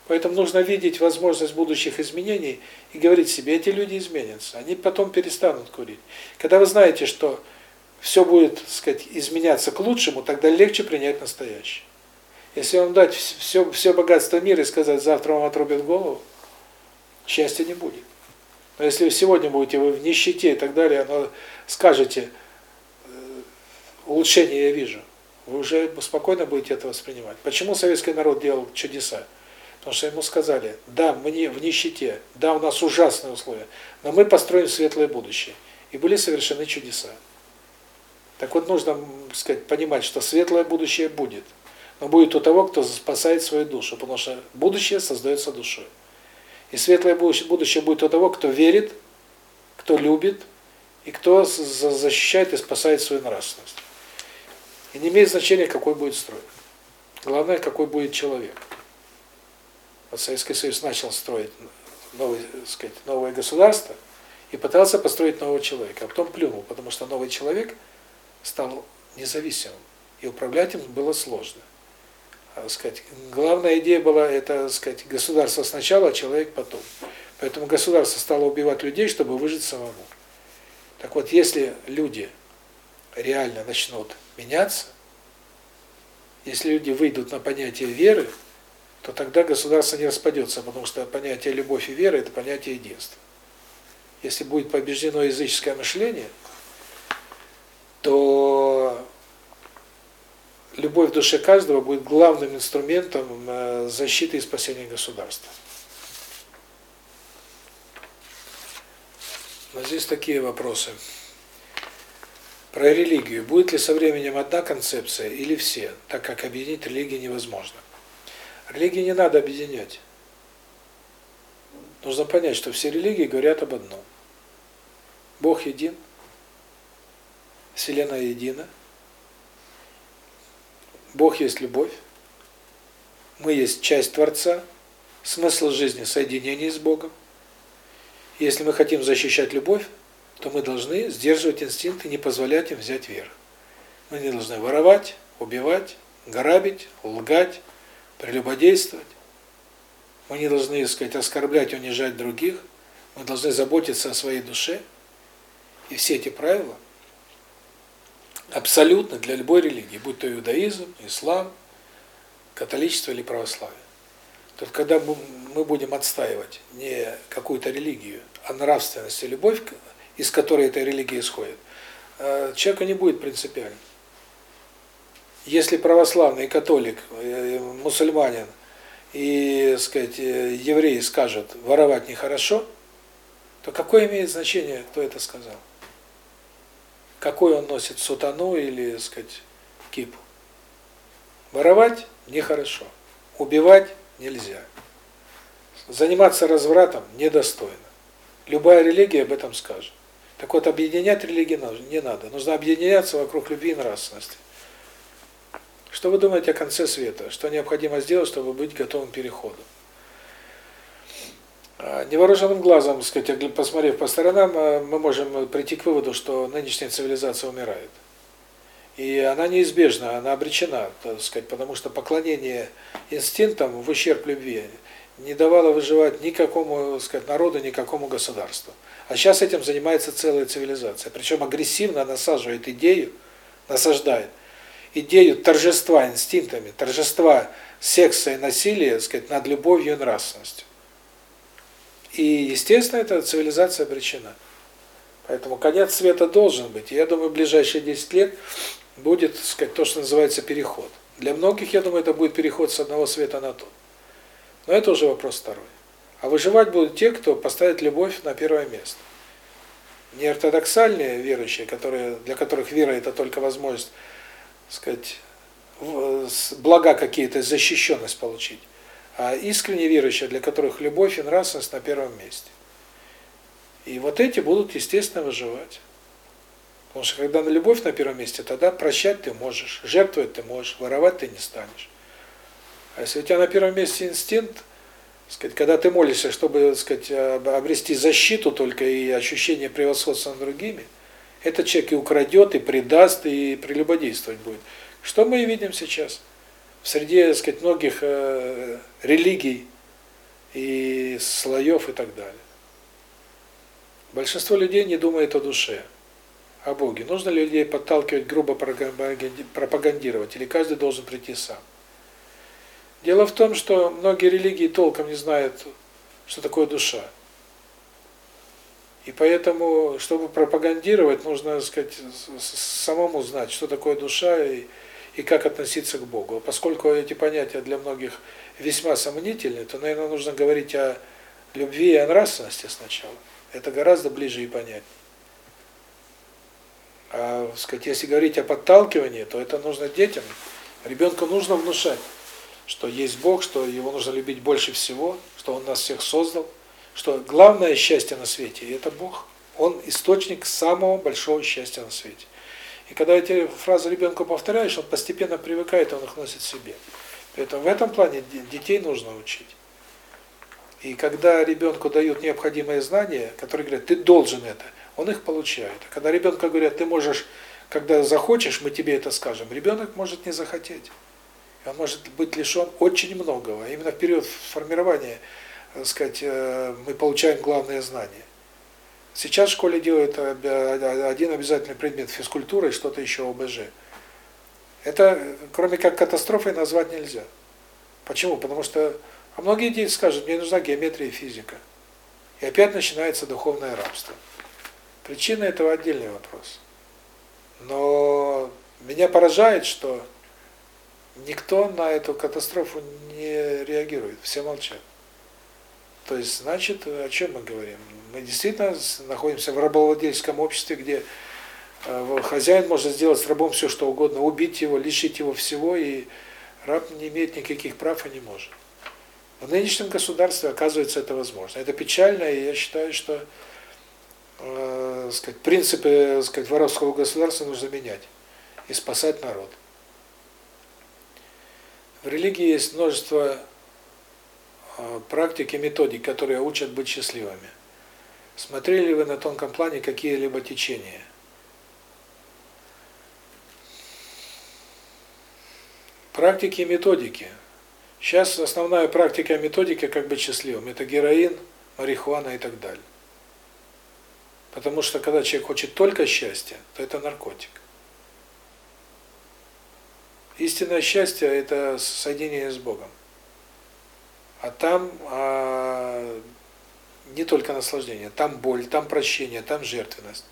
[SPEAKER 1] Поэтому нужно видеть возможность будущих изменений и говорить себе, эти люди изменятся, они потом перестанут курить. Когда вы знаете, что все будет, так сказать, изменяться к лучшему, тогда легче принять настоящее. Если вам дать все, все богатство мира и сказать, завтра вам отрубят голову, счастья не будет. Но если вы сегодня будете вы в нищете и так далее, но скажете, э, улучшение я вижу, вы уже спокойно будете это воспринимать. Почему советский народ делал чудеса? Потому что ему сказали, да, мы не в нищете, да, у нас ужасные условия, но мы построим светлое будущее. И были совершены чудеса. Так вот, нужно, сказать, понимать, что светлое будущее будет. Но будет у того, кто спасает свою душу, потому что будущее создается душой. И светлое будущее будет у того, кто верит, кто любит, и кто защищает и спасает свою нравственность. И не имеет значения, какой будет строй. Главное, какой будет человек. Вот Советский Союз начал строить новый, сказать, новое государство и пытался построить нового человека, а потом плюнул, потому что новый человек стал независимым, и управлять им было сложно. А, сказать, главная идея была это, сказать, государство сначала, а человек потом. Поэтому государство стало убивать людей, чтобы выжить самому. Так вот, если люди реально начнут меняться, если люди выйдут на понятие веры, то тогда государство не распадется, потому что понятие любовь и вера – это понятие единства. Если будет побеждено языческое мышление, то любовь в душе каждого будет главным инструментом э, защиты и спасения государства. Но здесь такие вопросы. Про религию. Будет ли со временем одна концепция или все, так как объединить религии невозможно? Религии не надо объединять. Нужно понять, что все религии говорят об одном. Бог един, Вселенная едина, Бог есть любовь, мы есть часть Творца, смысл жизни – соединение с Богом. Если мы хотим защищать любовь, то мы должны сдерживать инстинкты, не позволять им взять верх. Мы не должны воровать, убивать, грабить, лгать, прелюбодействовать. Мы не должны, так сказать, оскорблять, унижать других. Мы должны заботиться о своей душе. И все эти правила абсолютно для любой религии, будь то иудаизм, ислам, католичество или православие. То когда мы будем отстаивать не какую-то религию, а нравственность и любовь, из которой эта религия исходит, э, человека не будет принципиально. Если православный католик, э, мусульманин и, сказать, э, еврей скажут, воровать нехорошо, то какое имеет значение, кто это сказал? Какой он носит сутану или, сказать, кипу? Воровать нехорошо, убивать нельзя, заниматься развратом недостойно. Любая религия об этом скажет. Так вот, объединять религии не надо. Нужно объединяться вокруг любви и нравственности. Что вы думаете о конце света? Что необходимо сделать, чтобы быть готовым к переходу? А, невооруженным глазом, сказать, посмотрев по сторонам, а, мы можем прийти к выводу, что нынешняя цивилизация умирает. И она неизбежна, она обречена, так сказать, потому что поклонение инстинктам в ущерб любви не давало выживать никакому, так сказать, народу, никакому государству. А сейчас этим занимается целая цивилизация. Причем агрессивно насаживает идею, насаждает идею торжества инстинктами, торжества секса и насилия, сказать, над любовью и нравственностью. И, естественно, эта цивилизация обречена. Поэтому конец света должен быть. Я думаю, в ближайшие 10 лет будет, сказать, то, что называется переход. Для многих, я думаю, это будет переход с одного света на тот. Но это уже вопрос второй. А выживать будут те, кто поставит любовь на первое место. Не ортодоксальные верующие, которые для которых вера это только возможность, сказать, блага какие-то, защищенность получить а искренне верующие, для которых любовь и нравственность на первом месте. И вот эти будут, естественно, выживать. Потому что когда на любовь на первом месте, тогда прощать ты можешь, жертвовать ты можешь, воровать ты не станешь. А если у тебя на первом месте инстинкт, сказать, когда ты молишься, чтобы, сказать, обрести защиту только и ощущение превосходства над другими, этот человек и украдет, и предаст, и прелюбодействовать будет. Что мы видим сейчас? в среде, сказать, многих э, религий и слоев и так далее. Большинство людей не думает о душе, о Боге. Нужно ли людей подталкивать, грубо пропагандировать, или каждый должен прийти сам? Дело в том, что многие религии толком не знают, что такое душа. И поэтому, чтобы пропагандировать, нужно, так сказать, самому знать, что такое душа и и как относиться к Богу. Поскольку эти понятия для многих весьма сомнительны, то, наверное, нужно говорить о любви и о нравственности сначала. Это гораздо ближе и понятнее. А, сказать, если говорить о подталкивании, то это нужно детям. Ребенку нужно внушать, что есть Бог, что его нужно любить больше всего, что Он нас всех создал, что главное счастье на свете – это Бог. Он источник самого большого счастья на свете. И когда эти фразы ребенку повторяешь, он постепенно привыкает, он их носит себе. Поэтому в этом плане детей нужно учить. И когда ребенку дают необходимые знания, которые говорят, ты должен это, он их получает. А когда ребенку говорят, ты можешь, когда захочешь, мы тебе это скажем, ребенок может не захотеть. Он может быть лишен очень многого. Именно в период формирования, так сказать, э, мы получаем главные знания. Сейчас в школе делают один обязательный предмет физкультура и что-то еще ОБЖ. Это, кроме как катастрофой, назвать нельзя. Почему? Потому что а многие дети скажут, мне нужна геометрия и физика. И опять начинается духовное рабство. Причина этого отдельный вопрос. Но меня поражает, что никто на эту катастрофу не реагирует, все молчат. То есть, значит, о чем мы говорим? Мы действительно находимся в рабовладельческом обществе, где э, хозяин может сделать с рабом все, что угодно, убить его, лишить его всего, и раб не имеет никаких прав и не может. В нынешнем государстве, оказывается, это возможно. Это печально, и я считаю, что э, сказать, принципы сказать, воровского государства нужно менять и спасать народ. В религии есть множество Э, практики, методик, которые учат быть счастливыми. Смотрели ли вы на тонком плане какие-либо течения? Практики и методики. Сейчас основная практика и методика как быть счастливым. Это героин, марихуана и так далее. Потому что когда человек хочет только счастья, то это наркотик. Истинное счастье – это соединение с Богом. А там а, не только наслаждение, там боль, там прощение, там жертвенность.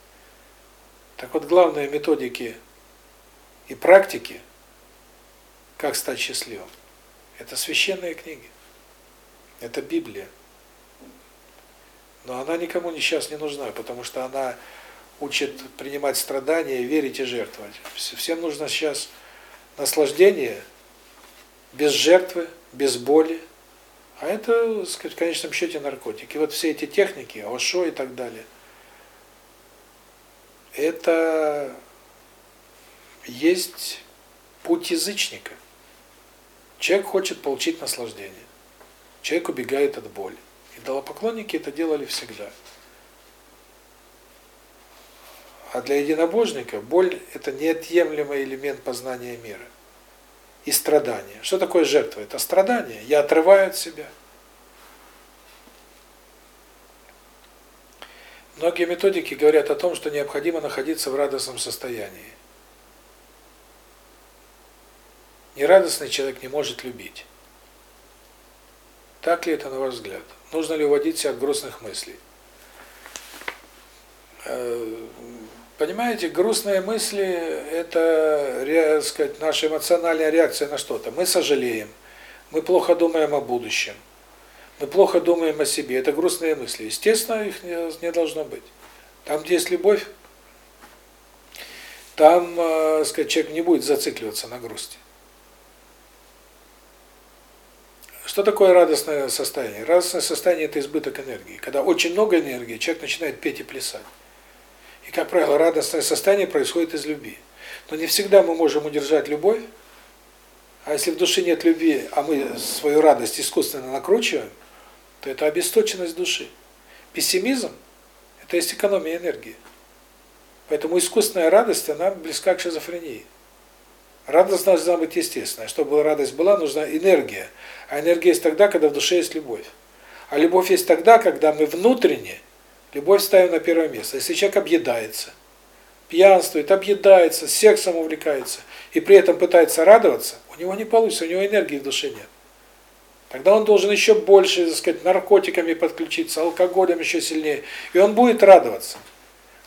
[SPEAKER 1] Так вот, главные методики и практики, как стать счастливым, это священные книги, это Библия. Но она никому сейчас не нужна, потому что она учит принимать страдания, верить и жертвовать. Всем нужно сейчас наслаждение, без жертвы, без боли. А это, в конечном счете наркотики. Вот все эти техники, ОШО и так далее, это есть путь язычника. Человек хочет получить наслаждение. Человек убегает от боли. Идолопоклонники это делали всегда. А для единобожника боль – это неотъемлемый элемент познания мира и страдания. Что такое жертва? Это страдание. Я отрываю от себя. Многие методики говорят о том, что необходимо находиться в радостном состоянии. Нерадостный человек не может любить. Так ли это, на ваш взгляд? Нужно ли уводить себя от грустных мыслей? Понимаете, грустные мысли – это, сказать, наша эмоциональная реакция на что-то. Мы сожалеем, мы плохо думаем о будущем, мы плохо думаем о себе. Это грустные мысли. Естественно, их не, не должно быть. Там, где есть любовь, там, э, сказать, человек не будет зацикливаться на грусти. Что такое радостное состояние? Радостное состояние – это избыток энергии. Когда очень много энергии, человек начинает петь и плясать. И, как правило, радостное состояние происходит из любви. Но не всегда мы можем удержать любовь, а если в душе нет любви, а мы свою радость искусственно накручиваем, то это обесточенность души. Пессимизм – это есть экономия энергии. Поэтому искусственная радость, она близка к шизофрении. Радость должна быть естественная. Чтобы радость была, нужна энергия. А энергия есть тогда, когда в душе есть любовь. А любовь есть тогда, когда мы внутренне любовь ставим на первое место. Если человек объедается, пьянствует, объедается, сексом увлекается, и при этом пытается радоваться, у него не получится, у него энергии в душе нет. Тогда он должен еще больше, так сказать, наркотиками подключиться, алкоголем еще сильнее, и он будет радоваться.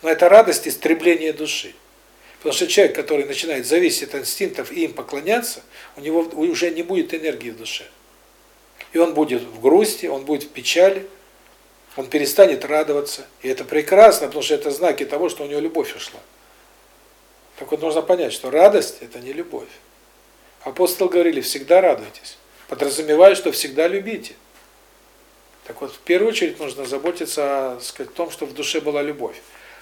[SPEAKER 1] Но это радость истребления души. Потому что человек, который начинает зависеть от инстинктов и им поклоняться, у него уже не будет энергии в душе. И он будет в грусти, он будет в печали, он перестанет радоваться. И это прекрасно, потому что это знаки того, что у него любовь ушла. Так вот нужно понять, что радость – это не любовь. Апостол говорили, всегда радуйтесь. Подразумевая, что всегда любите. Так вот, в первую очередь нужно заботиться о сказать, том, что в душе была любовь.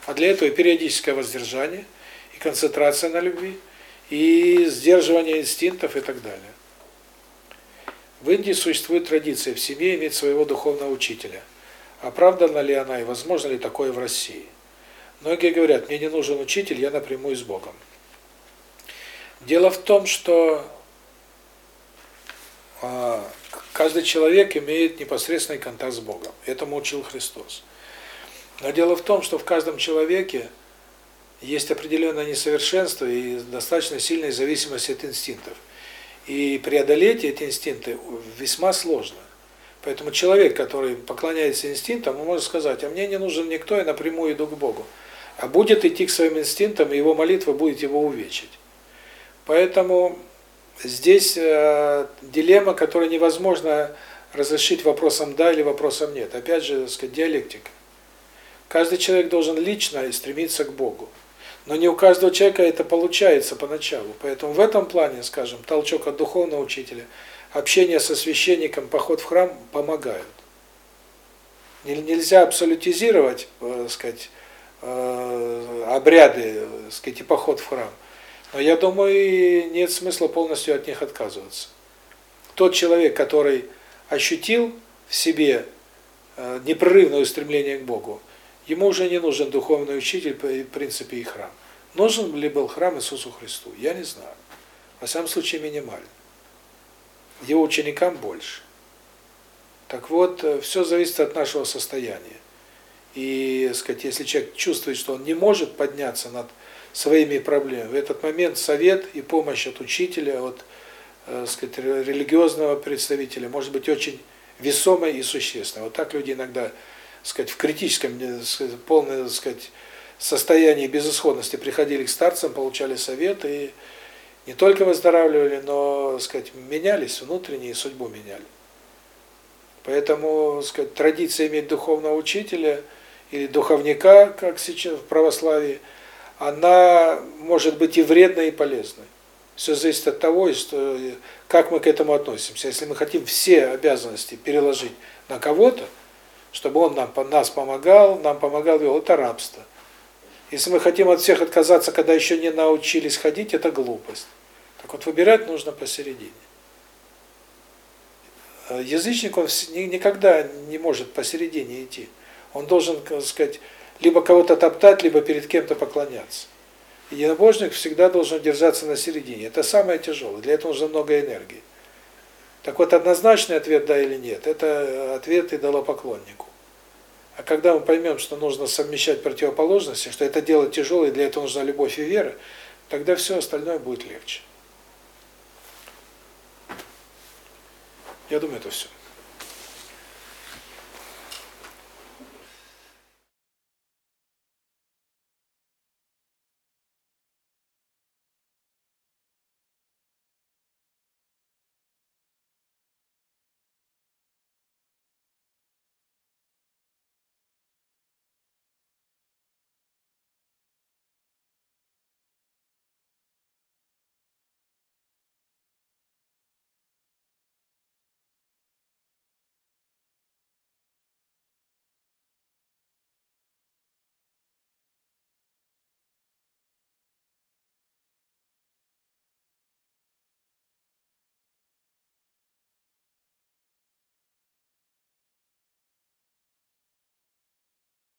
[SPEAKER 1] А для этого периодическое воздержание – концентрация на любви, и сдерживание инстинктов и так далее. В Индии существует традиция в семье иметь своего духовного учителя. Оправдана ли она и возможно ли такое в России? Многие говорят, мне не нужен учитель, я напрямую с Богом. Дело в том, что а, каждый человек имеет непосредственный контакт с Богом. Этому учил Христос. Но дело в том, что в каждом человеке есть определенное несовершенство и достаточно сильная зависимость от инстинктов. И преодолеть эти инстинкты весьма сложно. Поэтому человек, который поклоняется инстинктам, он может сказать, а мне не нужен никто, я напрямую иду к Богу. А будет идти к своим инстинктам, и его молитва будет его увечить. Поэтому здесь э, дилемма, которую невозможно разрешить вопросом «да» или вопросом «нет». Опять же, так сказать, диалектика. Каждый человек должен лично стремиться к Богу. Но не у каждого человека это получается поначалу. Поэтому в этом плане, скажем, толчок от духовного учителя, общение со священником, поход в храм помогают. Нельзя абсолютизировать, э, сказать, э, обряды, э, сказать, и поход в храм. Но я думаю, нет смысла полностью от них отказываться. Тот человек, который ощутил в себе непрерывное стремление к Богу, Ему уже не нужен духовный учитель, в принципе, и храм. Нужен ли был храм Иисусу Христу? Я не знаю. Во всяком случае, минимально. Его ученикам больше. Так вот, э, все зависит от нашего состояния. И, сказать, если человек чувствует, что он не может подняться над своими проблемами, в этот момент совет и помощь от учителя, от, э, сказать, религиозного представителя может быть очень весомой и существенной. Вот так люди иногда сказать, в критическом, полное, сказать, состоянии безысходности приходили к старцам, получали совет и не только выздоравливали, но, сказать, менялись, внутренние судьбу меняли. Поэтому, сказать, традиция иметь духовного учителя или духовника, как сейчас в православии, она может быть и вредной, и полезной. Все зависит от того, что, как мы к этому относимся. Если мы хотим все обязанности переложить на кого-то, чтобы он нам нас помогал, нам помогал, это рабство. Если мы хотим от всех отказаться, когда еще не научились ходить, это глупость. Так вот, выбирать нужно посередине. Язычник, он никогда не может посередине идти. Он должен, так сказать, либо кого-то топтать, либо перед кем-то поклоняться. Единобожник всегда должен держаться на середине. Это самое тяжелое. Для этого нужно много энергии. Так вот, однозначный ответ «да» или «нет» – это ответ идолопоклоннику. А когда мы поймем, что нужно совмещать противоположности, что это дело тяжелое, для этого нужна любовь и вера, тогда все остальное будет легче. Я думаю, это все.